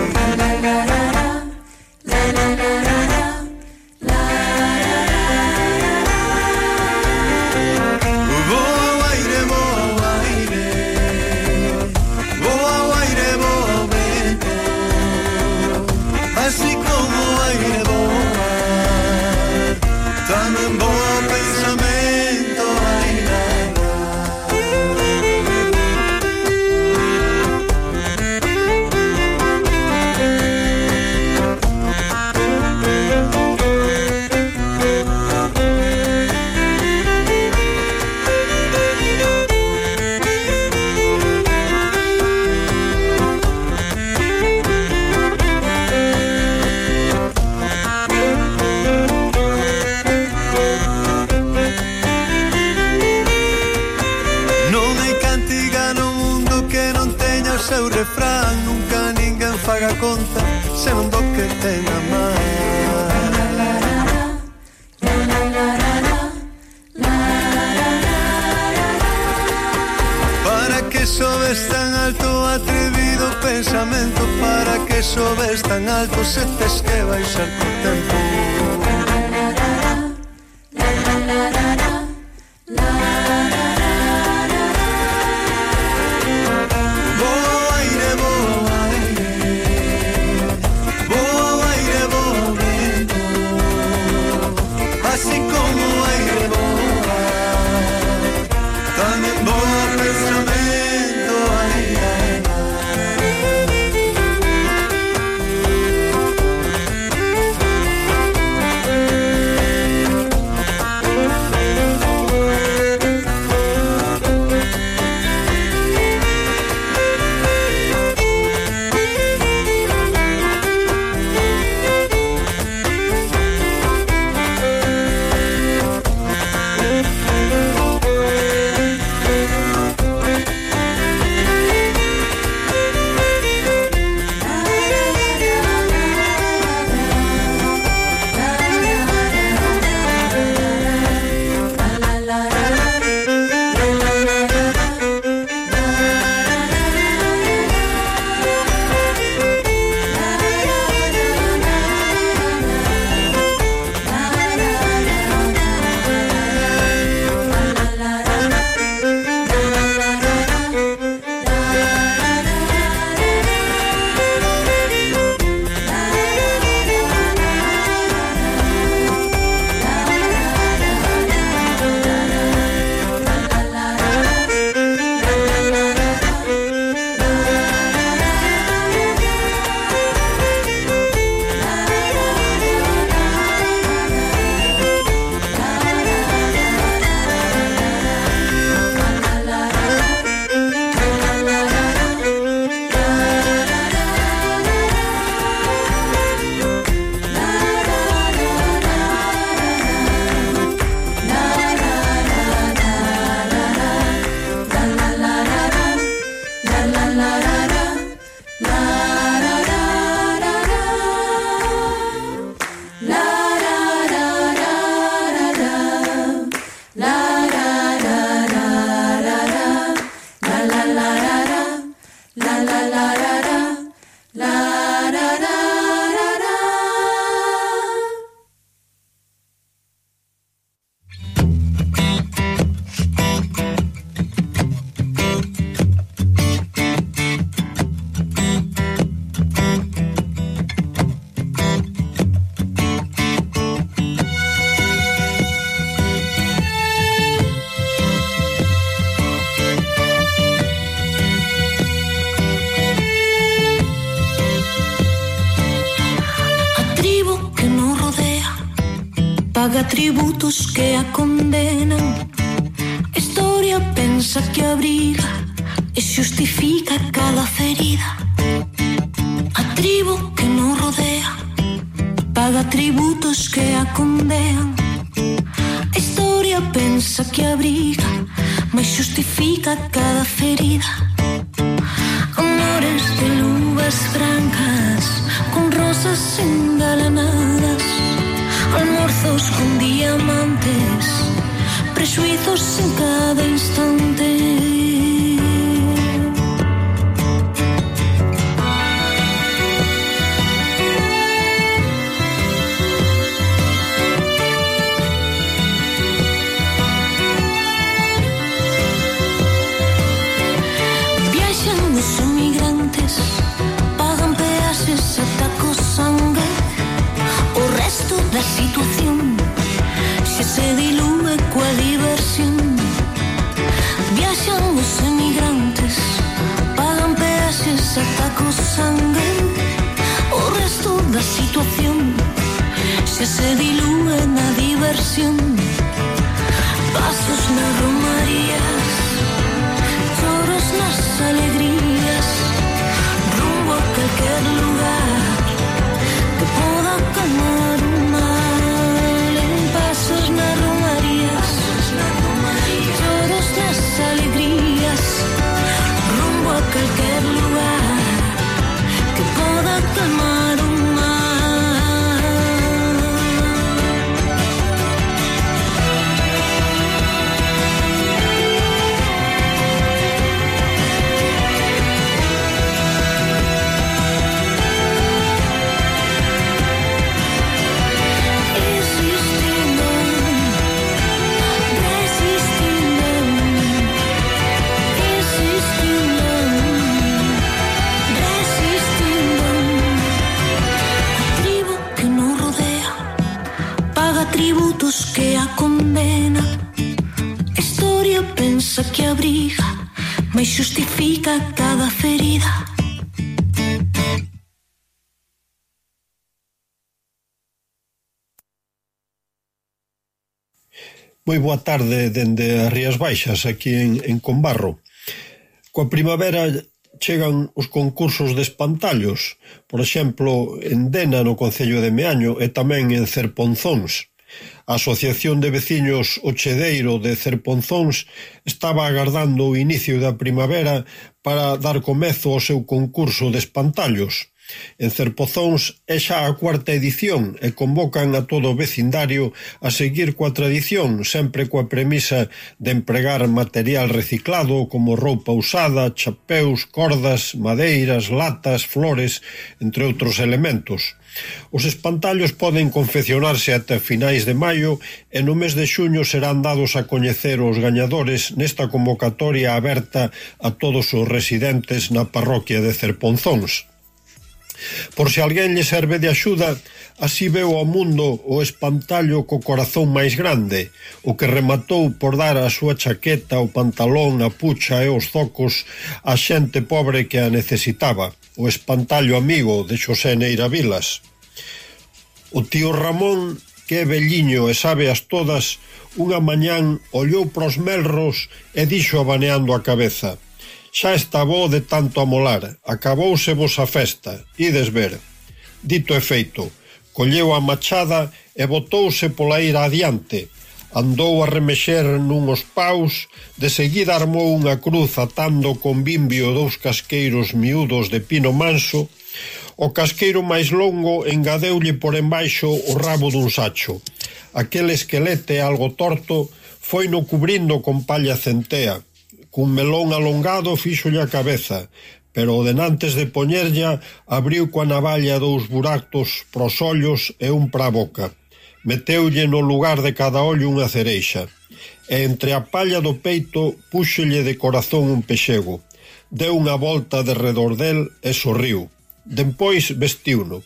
busqué boa tarde dende as Rías Baixas, aquí en, en Combarro. Coa primavera chegan os concursos de espantallos, por exemplo, en Dena, no Concello de Meaño, e tamén en Cerponzóns. A Asociación de Veciños Ochedeiro de Cerponzóns estaba agardando o inicio da primavera para dar comezo ao seu concurso de espantallos. En Cerpozóns é xa a cuarta edición e convocan a todo o vecindario a seguir coa tradición, sempre coa premisa de empregar material reciclado como roupa usada, chapeus, cordas, madeiras, latas, flores, entre outros elementos. Os espantallos poden confeccionarse ata finais de maio e no mes de xuño serán dados a coñecer os gañadores nesta convocatoria aberta a todos os residentes na parroquia de Cerponzóns. Por se alguén lle serve de axuda, así veu ao mundo o espantallo co corazón máis grande, o que rematou por dar a súa chaqueta, o pantalón, a pucha e os zocos a xente pobre que a necesitaba, o espantallo amigo de Xosé Neira Vilas. O tío Ramón, que é velliño e sabe as todas, unha mañán ollou pros melros e dixo abaneando a cabeza – Xa está bo de tanto amolar, acabouse vos a festa, ides ver. Dito e feito, colleu a machada e botouse pola ira adiante, andou a remexer nunhos paus, de seguida armou unha cruz atando con bimbio dous casqueiros miúdos de pino manso, o casqueiro máis longo engadeulle por embaixo o rabo dun sacho. Aquel esquelete algo torto foi no cubrindo con palla centea, cun melón alongado fíxolle a cabeza, pero o denantes de poñerlla abriu coa navalla dous buractos pros ollos e un pra boca. Meteulle no lugar de cada ollo unha cereixa e entre a palla do peito púxelle de corazón un pexego. Deu unha volta de redor del e sorriu. Dempois vestiuno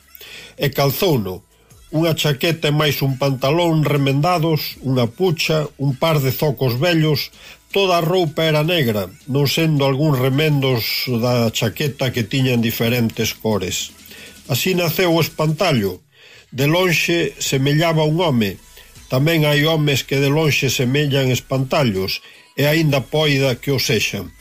e calzouno, unha chaqueta e máis un pantalón remendados, unha pucha, un par de zocos vellos, Toda a roupa era negra, non sendo algúns remendos da chaqueta que tiñan diferentes cores. Así naceu o espantallo. De lonxe semellaba un home. Tamén hai homes que de lonxe semellan espantallos e aínda poida que o sexan.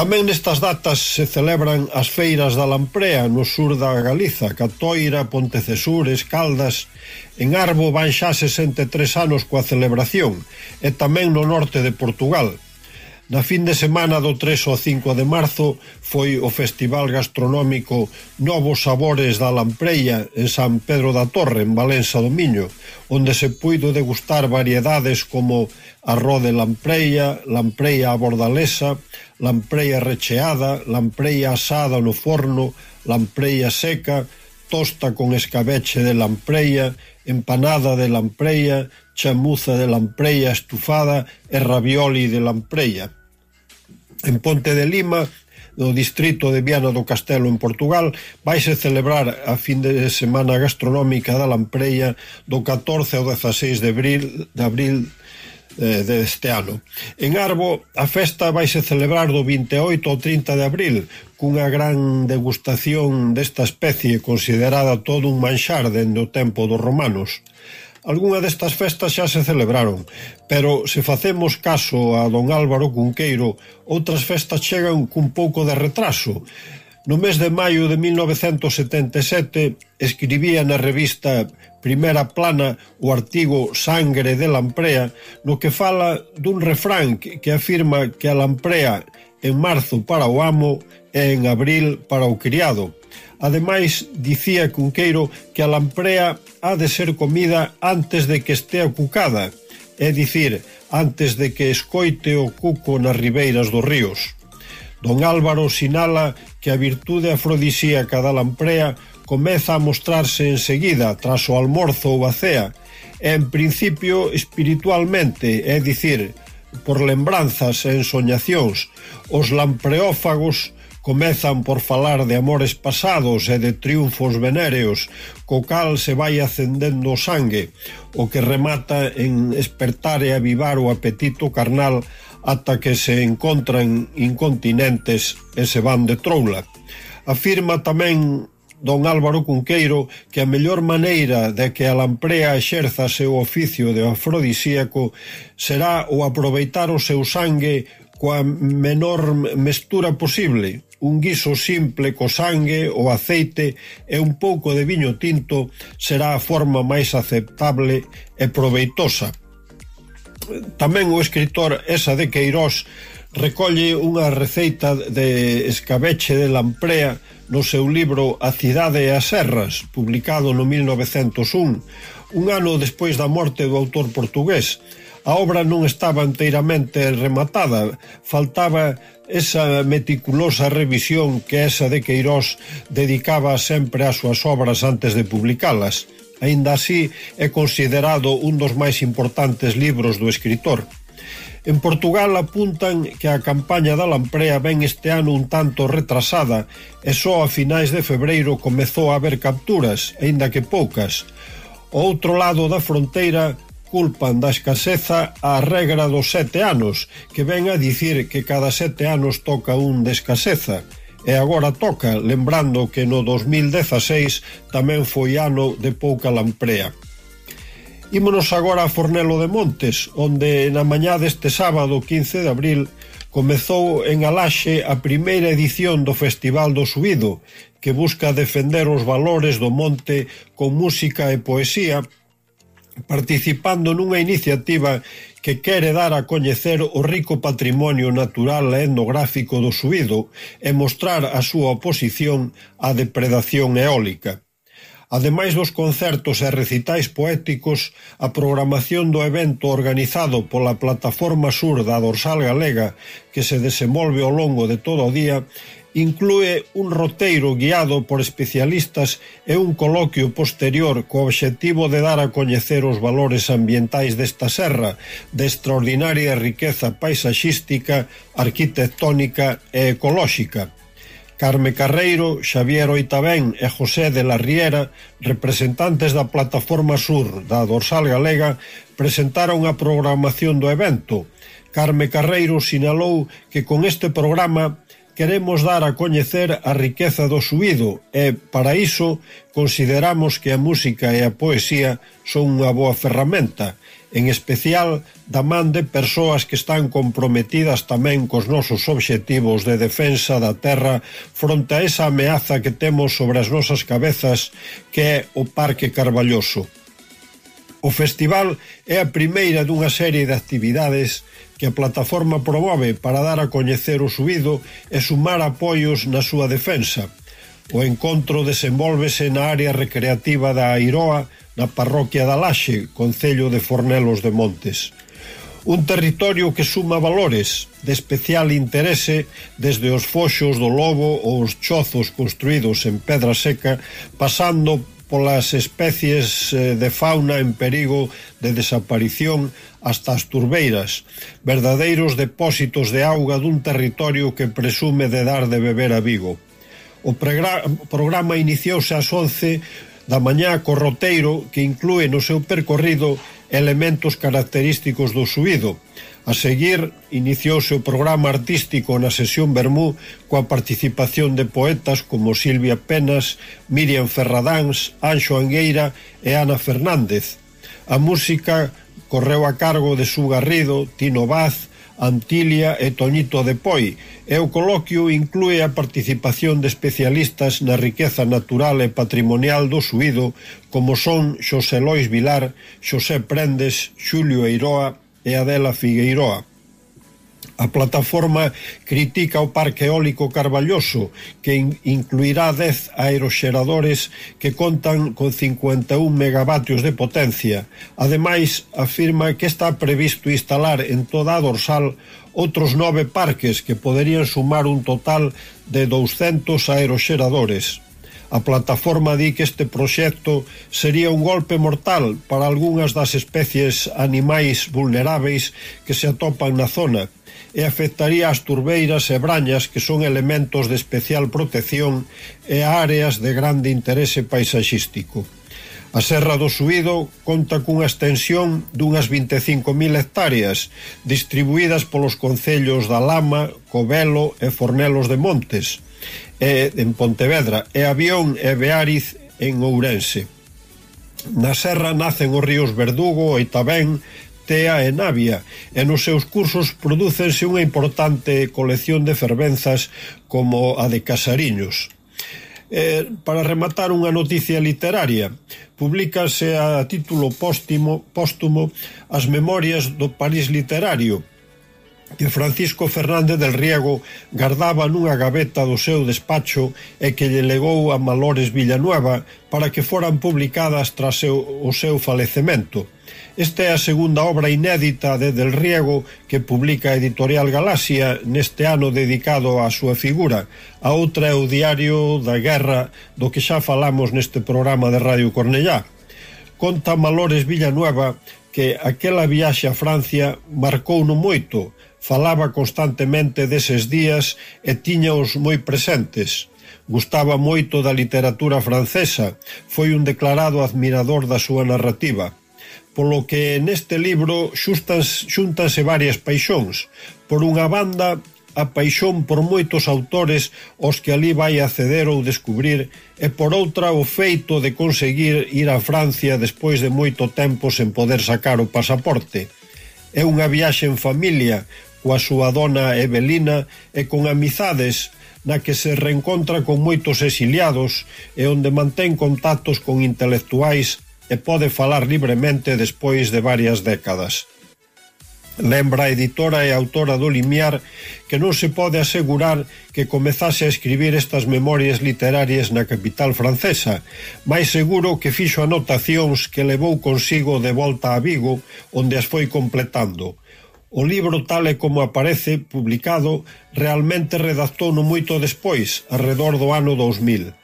Tamén nestas datas se celebran as feiras da Lamprea no sur da Galiza, Catoira, Pontecesures, Caldas. En Arbo van xa 63 anos coa celebración e tamén no norte de Portugal. Na fin de semana do 3 ao 5 de marzo foi o Festival Gastronómico Novos Sabores da Lampreia en San Pedro da Torre, en Valença do Miño, onde se puido degustar variedades como arroz de lampreia, lampreia a bordalesa, lampreia recheada, lampreia asada no forno, lampreia seca, tosta con escabeche de lampreia, empanada de lampreia, chamuza de lampreia estufada e ravioli de lampreia. En Ponte de Lima, no distrito de Viana do Castelo en Portugal, vaise celebrar a fin de semana gastronómica da lampreia do 14 ao 16 de abril, de abril eh, deste ano. En Arbo, a festa vaise celebrar do 28 ao 30 de abril, cunha gran degustación desta especie considerada todo un manxar dende o tempo dos romanos. Algúna destas festas xa se celebraron, pero se facemos caso a don Álvaro Cunqueiro, outras festas chegan cun pouco de retraso. No mes de maio de 1977 escribía na revista primeira plana o artigo Sangre de Lamprea, no que fala dun refrán que afirma que a lamprea en marzo para o amo e en abril para o criado. Ademais, dicía Cunqueiro que a lamprea ha de ser comida antes de que estea cucada, é dicir, antes de que escoite o cuco nas ribeiras dos ríos. Don Álvaro sinala que a virtude afrodisíaca da lamprea comeza a mostrarse enseguida tras o almorzo ou a cea, en principio espiritualmente, é dicir, por lembranzas e ensoñacións. Os lampreófagos comezan por falar de amores pasados e de triunfos venéreos, co cal se vai acendendo o sangue, o que remata en espertar e avivar o apetito carnal ata que se encontran incontinentes e se van de troula. Afirma tamén don Álvaro Cunqueiro que a mellor maneira de que a lamprea exerza seu oficio de afrodisíaco será o aproveitar o seu sangue coa menor mestura posible, un guiso simple co sangue, o aceite e un pouco de viño tinto será a forma máis aceptable e proveitosa. Tamén o escritor Esa de Queirós recolle unha receita de escabeche de lamprea no seu libro A cidade e as serras, publicado no 1901, un ano despois da morte do autor portugués. A obra non estaba enteiramente rematada, faltaba esa meticulosa revisión que esa de Queirós dedicaba sempre ás súas obras antes de publicalas. Ainda así, é considerado un dos máis importantes libros do escritor. En Portugal apuntan que a campaña da lamprea ven este ano un tanto retrasada e só a finais de febreiro comezou a haber capturas, aínda que poucas. O outro lado da fronteira culpan da escaseza a regra dos sete anos, que ven a dicir que cada sete anos toca un de escaseza. E agora toca, lembrando que no 2016 tamén foi ano de pouca lamprea. Ímonos agora a Fornelo de Montes, onde na mañá deste sábado 15 de abril comezou en Alaxe a primeira edición do Festival do Subido, que busca defender os valores do monte con música e poesía, participando nunha iniciativa que quere dar a coñecer o rico patrimonio natural e etnográfico do Subido e mostrar a súa oposición á depredación eólica. Ademais dos concertos e recitais poéticos, a programación do evento organizado pola Plataforma Sur da Dorsal Galega, que se desenvolve ao longo de todo o día, inclúe un roteiro guiado por especialistas e un coloquio posterior co obxectivo de dar a coñecer os valores ambientais desta serra, de extraordinaria riqueza paisaxística, arquitectónica e ecolóxica. Carme Carreiro, Xavier Oitabén e José de la Riera, representantes da Plataforma Sur da Dorsal Galega, presentaron a programación do evento. Carme Carreiro sinalou que con este programa queremos dar a coñecer a riqueza do subido e, para iso, consideramos que a música e a poesía son unha boa ferramenta en especial da man de persoas que están comprometidas tamén cos nosos obxectivos de defensa da terra fronte a esa ameaza que temos sobre as nosas cabezas que é o Parque Carballoso. O festival é a primeira dunha serie de actividades que a plataforma promove para dar a coñecer o subido e sumar apoios na súa defensa. O encontro desenvolvese na área recreativa da Airoa, na parroquia da Laxe, Concello de Fornelos de Montes. Un territorio que suma valores de especial interese desde os foxos do lobo ou os chozos construídos en pedra seca, pasando polas especies eh, de fauna en perigo de desaparición hasta as turbeiras, verdadeiros depósitos de auga dun territorio que presume de dar de beber a Vigo. O programa iniciouse ás 11 da mañá co roteiro que inclúe no seu percorrido elementos característicos do suído. A seguir, iniciouse o programa artístico na sesión Bermú coa participación de poetas como Silvia Penas, Miriam Ferradáns, Anxo Angueira e Ana Fernández. A música correu a cargo de Su Garrido, Tino Vaz, Antilia e Toñito de Poi e o coloquio inclúe a participación de especialistas na riqueza natural e patrimonial do Suído como son Xosé Lois Vilar, Xosé Prendes, Xulio Eiroa e Adela Figueiroa. A plataforma critica o parque eólico Carballoso, que in incluirá 10 aeroxeradores que contan con 51 megavatios de potencia. Ademais, afirma que está previsto instalar en toda a dorsal outros nove parques que poderían sumar un total de 200 aeroxeradores. A plataforma di que este proxecto sería un golpe mortal para algunhas das especies animais vulneráveis que se atopan na zona, e afectaría as turbeiras e brañas que son elementos de especial protección e áreas de grande interese paisaxístico. A Serra do Suído conta cunha extensión dunhas 25.000 hectáreas, distribuídas polos concellos da Lama, Covelo e Fornelos de Montes, e, en Pontevedra, e Avión e Beariz en Ourense. Na serra nacen os ríos Verdugo, Oitabén, festea e Navia e nos seus cursos prodúcense unha importante colección de fervenzas como a de Casariños. Eh, para rematar unha noticia literaria, publicase a título póstimo, póstumo as memorias do París literario, que Francisco Fernández del Riego gardaba nunha gaveta do seu despacho e que lle legou a Malores Villanueva para que foran publicadas tras seu, o seu falecemento. Esta é a segunda obra inédita de Del Riego que publica a editorial Galaxia neste ano dedicado á súa figura. A outra é o Diario da Guerra, do que xa falamos neste programa de Radio Cornellá. Conta Malores Villanueva que aquela viaxe a Francia marcou no moito, falaba constantemente deses días e tiñaos moi presentes. Gustaba moito da literatura francesa, foi un declarado admirador da súa narrativa polo que neste libro xustas, xúntanse varias paixóns. Por unha banda, a paixón por moitos autores os que ali vai acceder ou descubrir e por outra o feito de conseguir ir a Francia despois de moito tempo sen poder sacar o pasaporte. É unha viaxe en familia, coa súa dona Evelina e con amizades na que se reencontra con moitos exiliados e onde mantén contactos con intelectuais e pode falar libremente despois de varias décadas. Lembra a editora e autora do Limiar que non se pode asegurar que comezase a escribir estas memorias literarias na capital francesa, máis seguro que fixo anotacións que levou consigo de volta a Vigo, onde as foi completando. O libro tal e como aparece publicado realmente redactou no moito despois, arredor do ano 2000.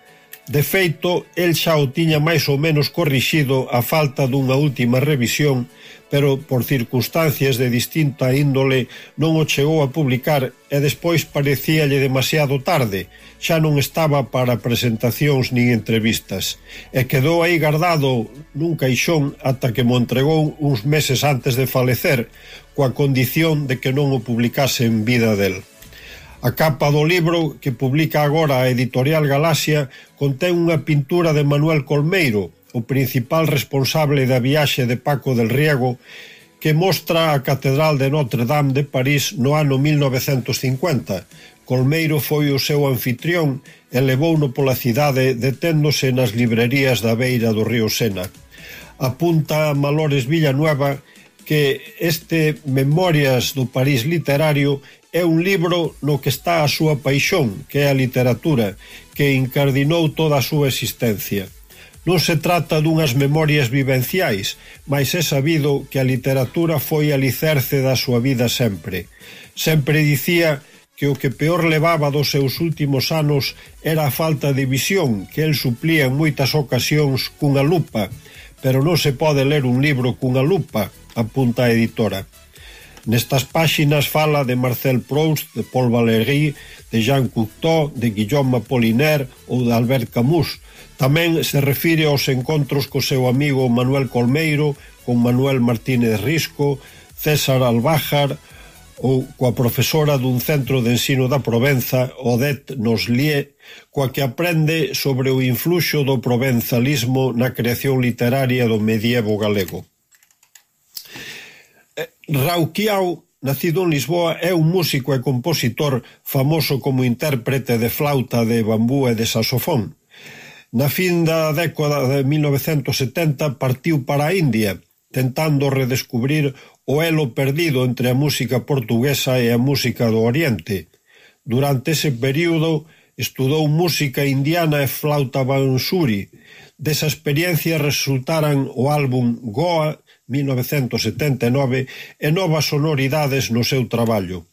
De feito, el xa o tiña máis ou menos corrixido a falta dunha última revisión, pero por circunstancias de distinta índole non o chegou a publicar e despois parecíalle demasiado tarde, xa non estaba para presentacións nin entrevistas, e quedou aí guardado nun caixón ata que mo entregou uns meses antes de falecer, coa condición de que non o publicase en vida del. A capa do libro, que publica agora a editorial Galaxia, contén unha pintura de Manuel Colmeiro, o principal responsable da viaxe de Paco del Riego, que mostra a Catedral de Notre Dame de París no ano 1950. Colmeiro foi o seu anfitrión e levouno pola cidade deténdose nas librerías da beira do río Sena. Apunta a Malores Villanueva que este Memorias do París literario é un libro no que está a súa paixón, que é a literatura, que incardinou toda a súa existencia. Non se trata dunhas memorias vivenciais, mas é sabido que a literatura foi alicerce da súa vida sempre. Sempre dicía que o que peor levaba dos seus últimos anos era a falta de visión, que el suplía en moitas ocasións cunha lupa, pero non se pode ler un libro cunha lupa, apunta a editora. Nestas páxinas fala de Marcel Proust, de Paul Valéry, de Jean Cocteau, de Guillaume Apollinaire ou de Albert Camus. Tamén se refire aos encontros co seu amigo Manuel Colmeiro, con Manuel Martínez Risco, César Albájar ou coa profesora dun centro de ensino da Provenza, Odette Noslier, coa que aprende sobre o influxo do provenzalismo na creación literaria do medievo galego. Rauquiao, nacido en Lisboa, é un músico e compositor famoso como intérprete de flauta, de bambú e de saxofón. Na fin da década de 1970 partiu para a India, tentando redescubrir o elo perdido entre a música portuguesa e a música do Oriente. Durante ese período estudou música indiana e flauta bansuri. Desa experiencia resultaran o álbum Goa 1979 e novas sonoridades no seu traballo.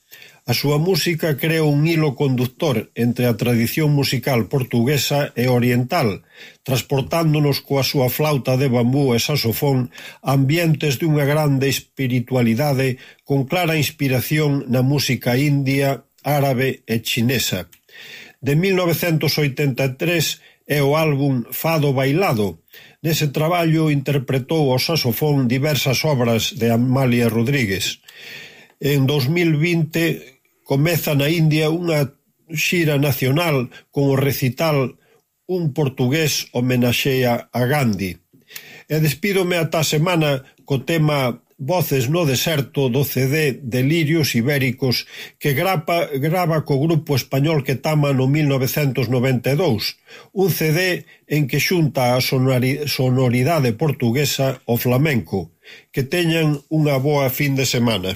A súa música crea un hilo conductor entre a tradición musical portuguesa e oriental, transportándonos coa súa flauta de bambú e saxofón a ambientes dunha grande espiritualidade con clara inspiración na música india, árabe e chinesa. De 1983 é o álbum Fado Bailado, Nese traballo interpretou ao saxofón diversas obras de Amalia Rodríguez. En dous mil vinte comeza na India unha xira nacional con o recital Un portugués homenaxea a Gandhi. E despídome ata a semana co tema Voces no deserto do cd Delirios Ibéricos que grapa, grava co grupo español que tama no 1992, un CD en que xunta a sonoridade portuguesa ao flamenco. Que teñan unha boa fin de semana.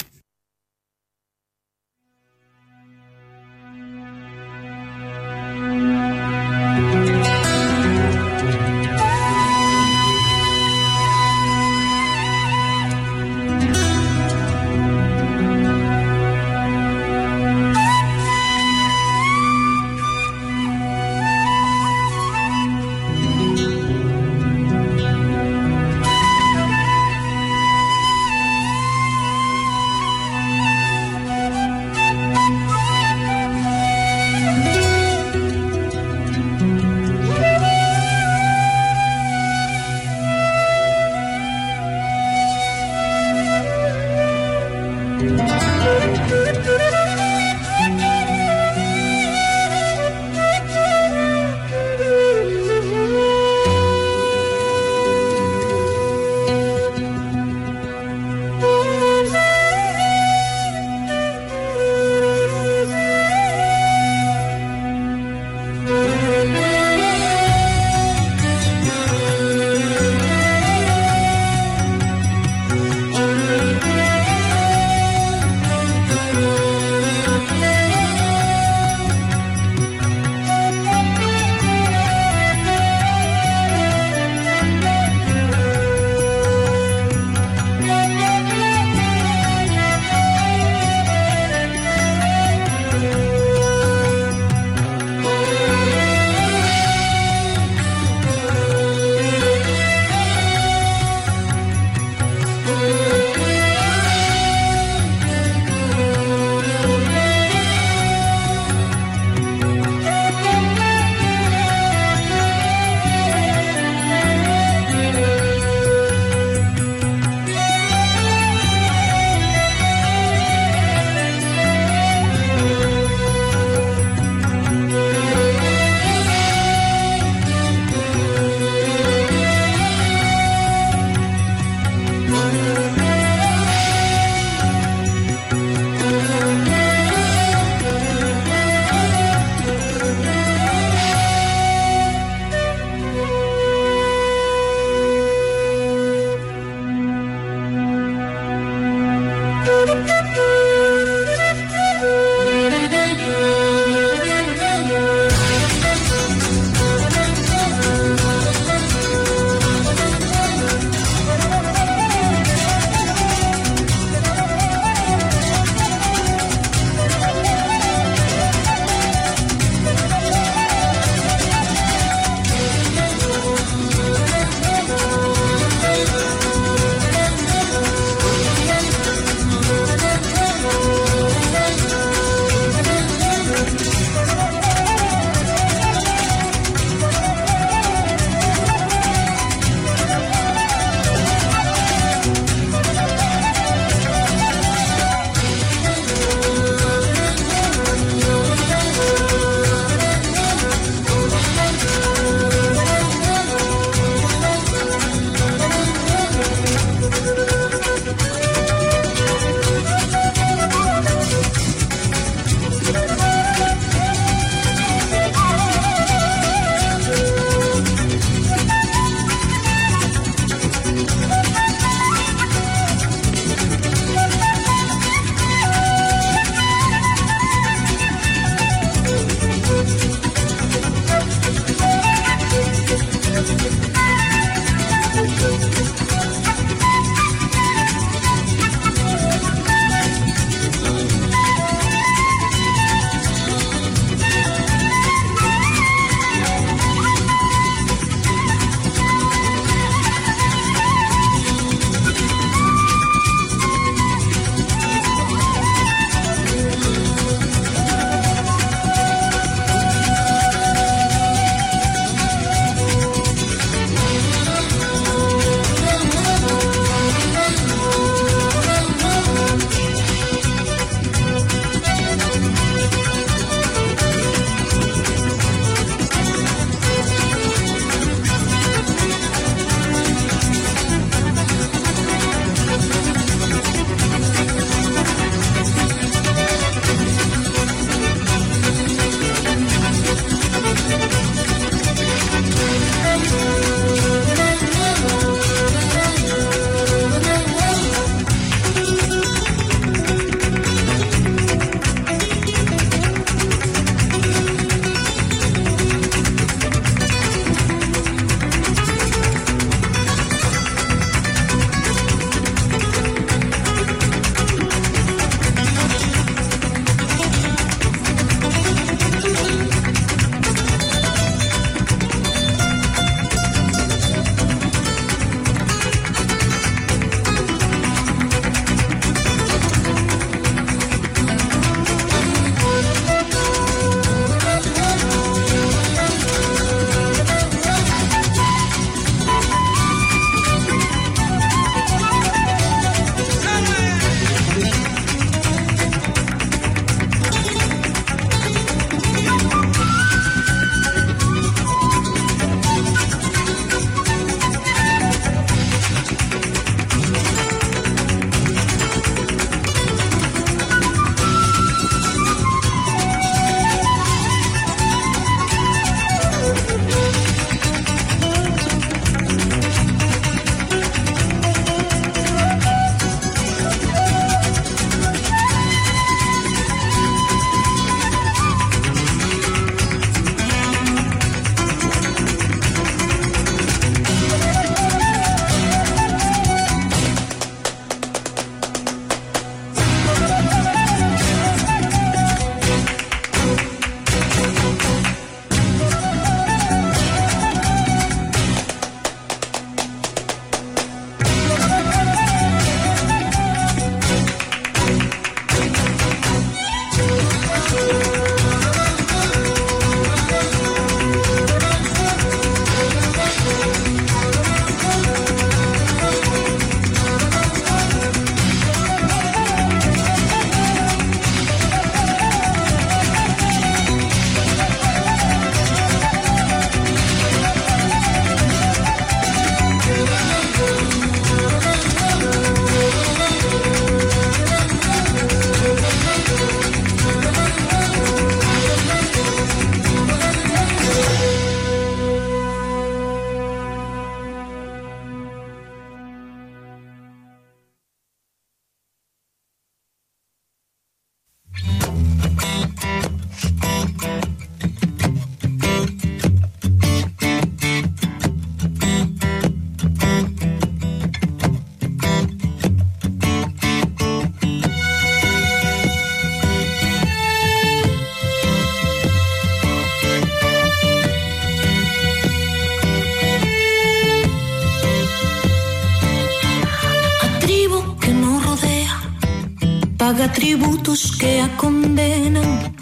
tributos que a condenan.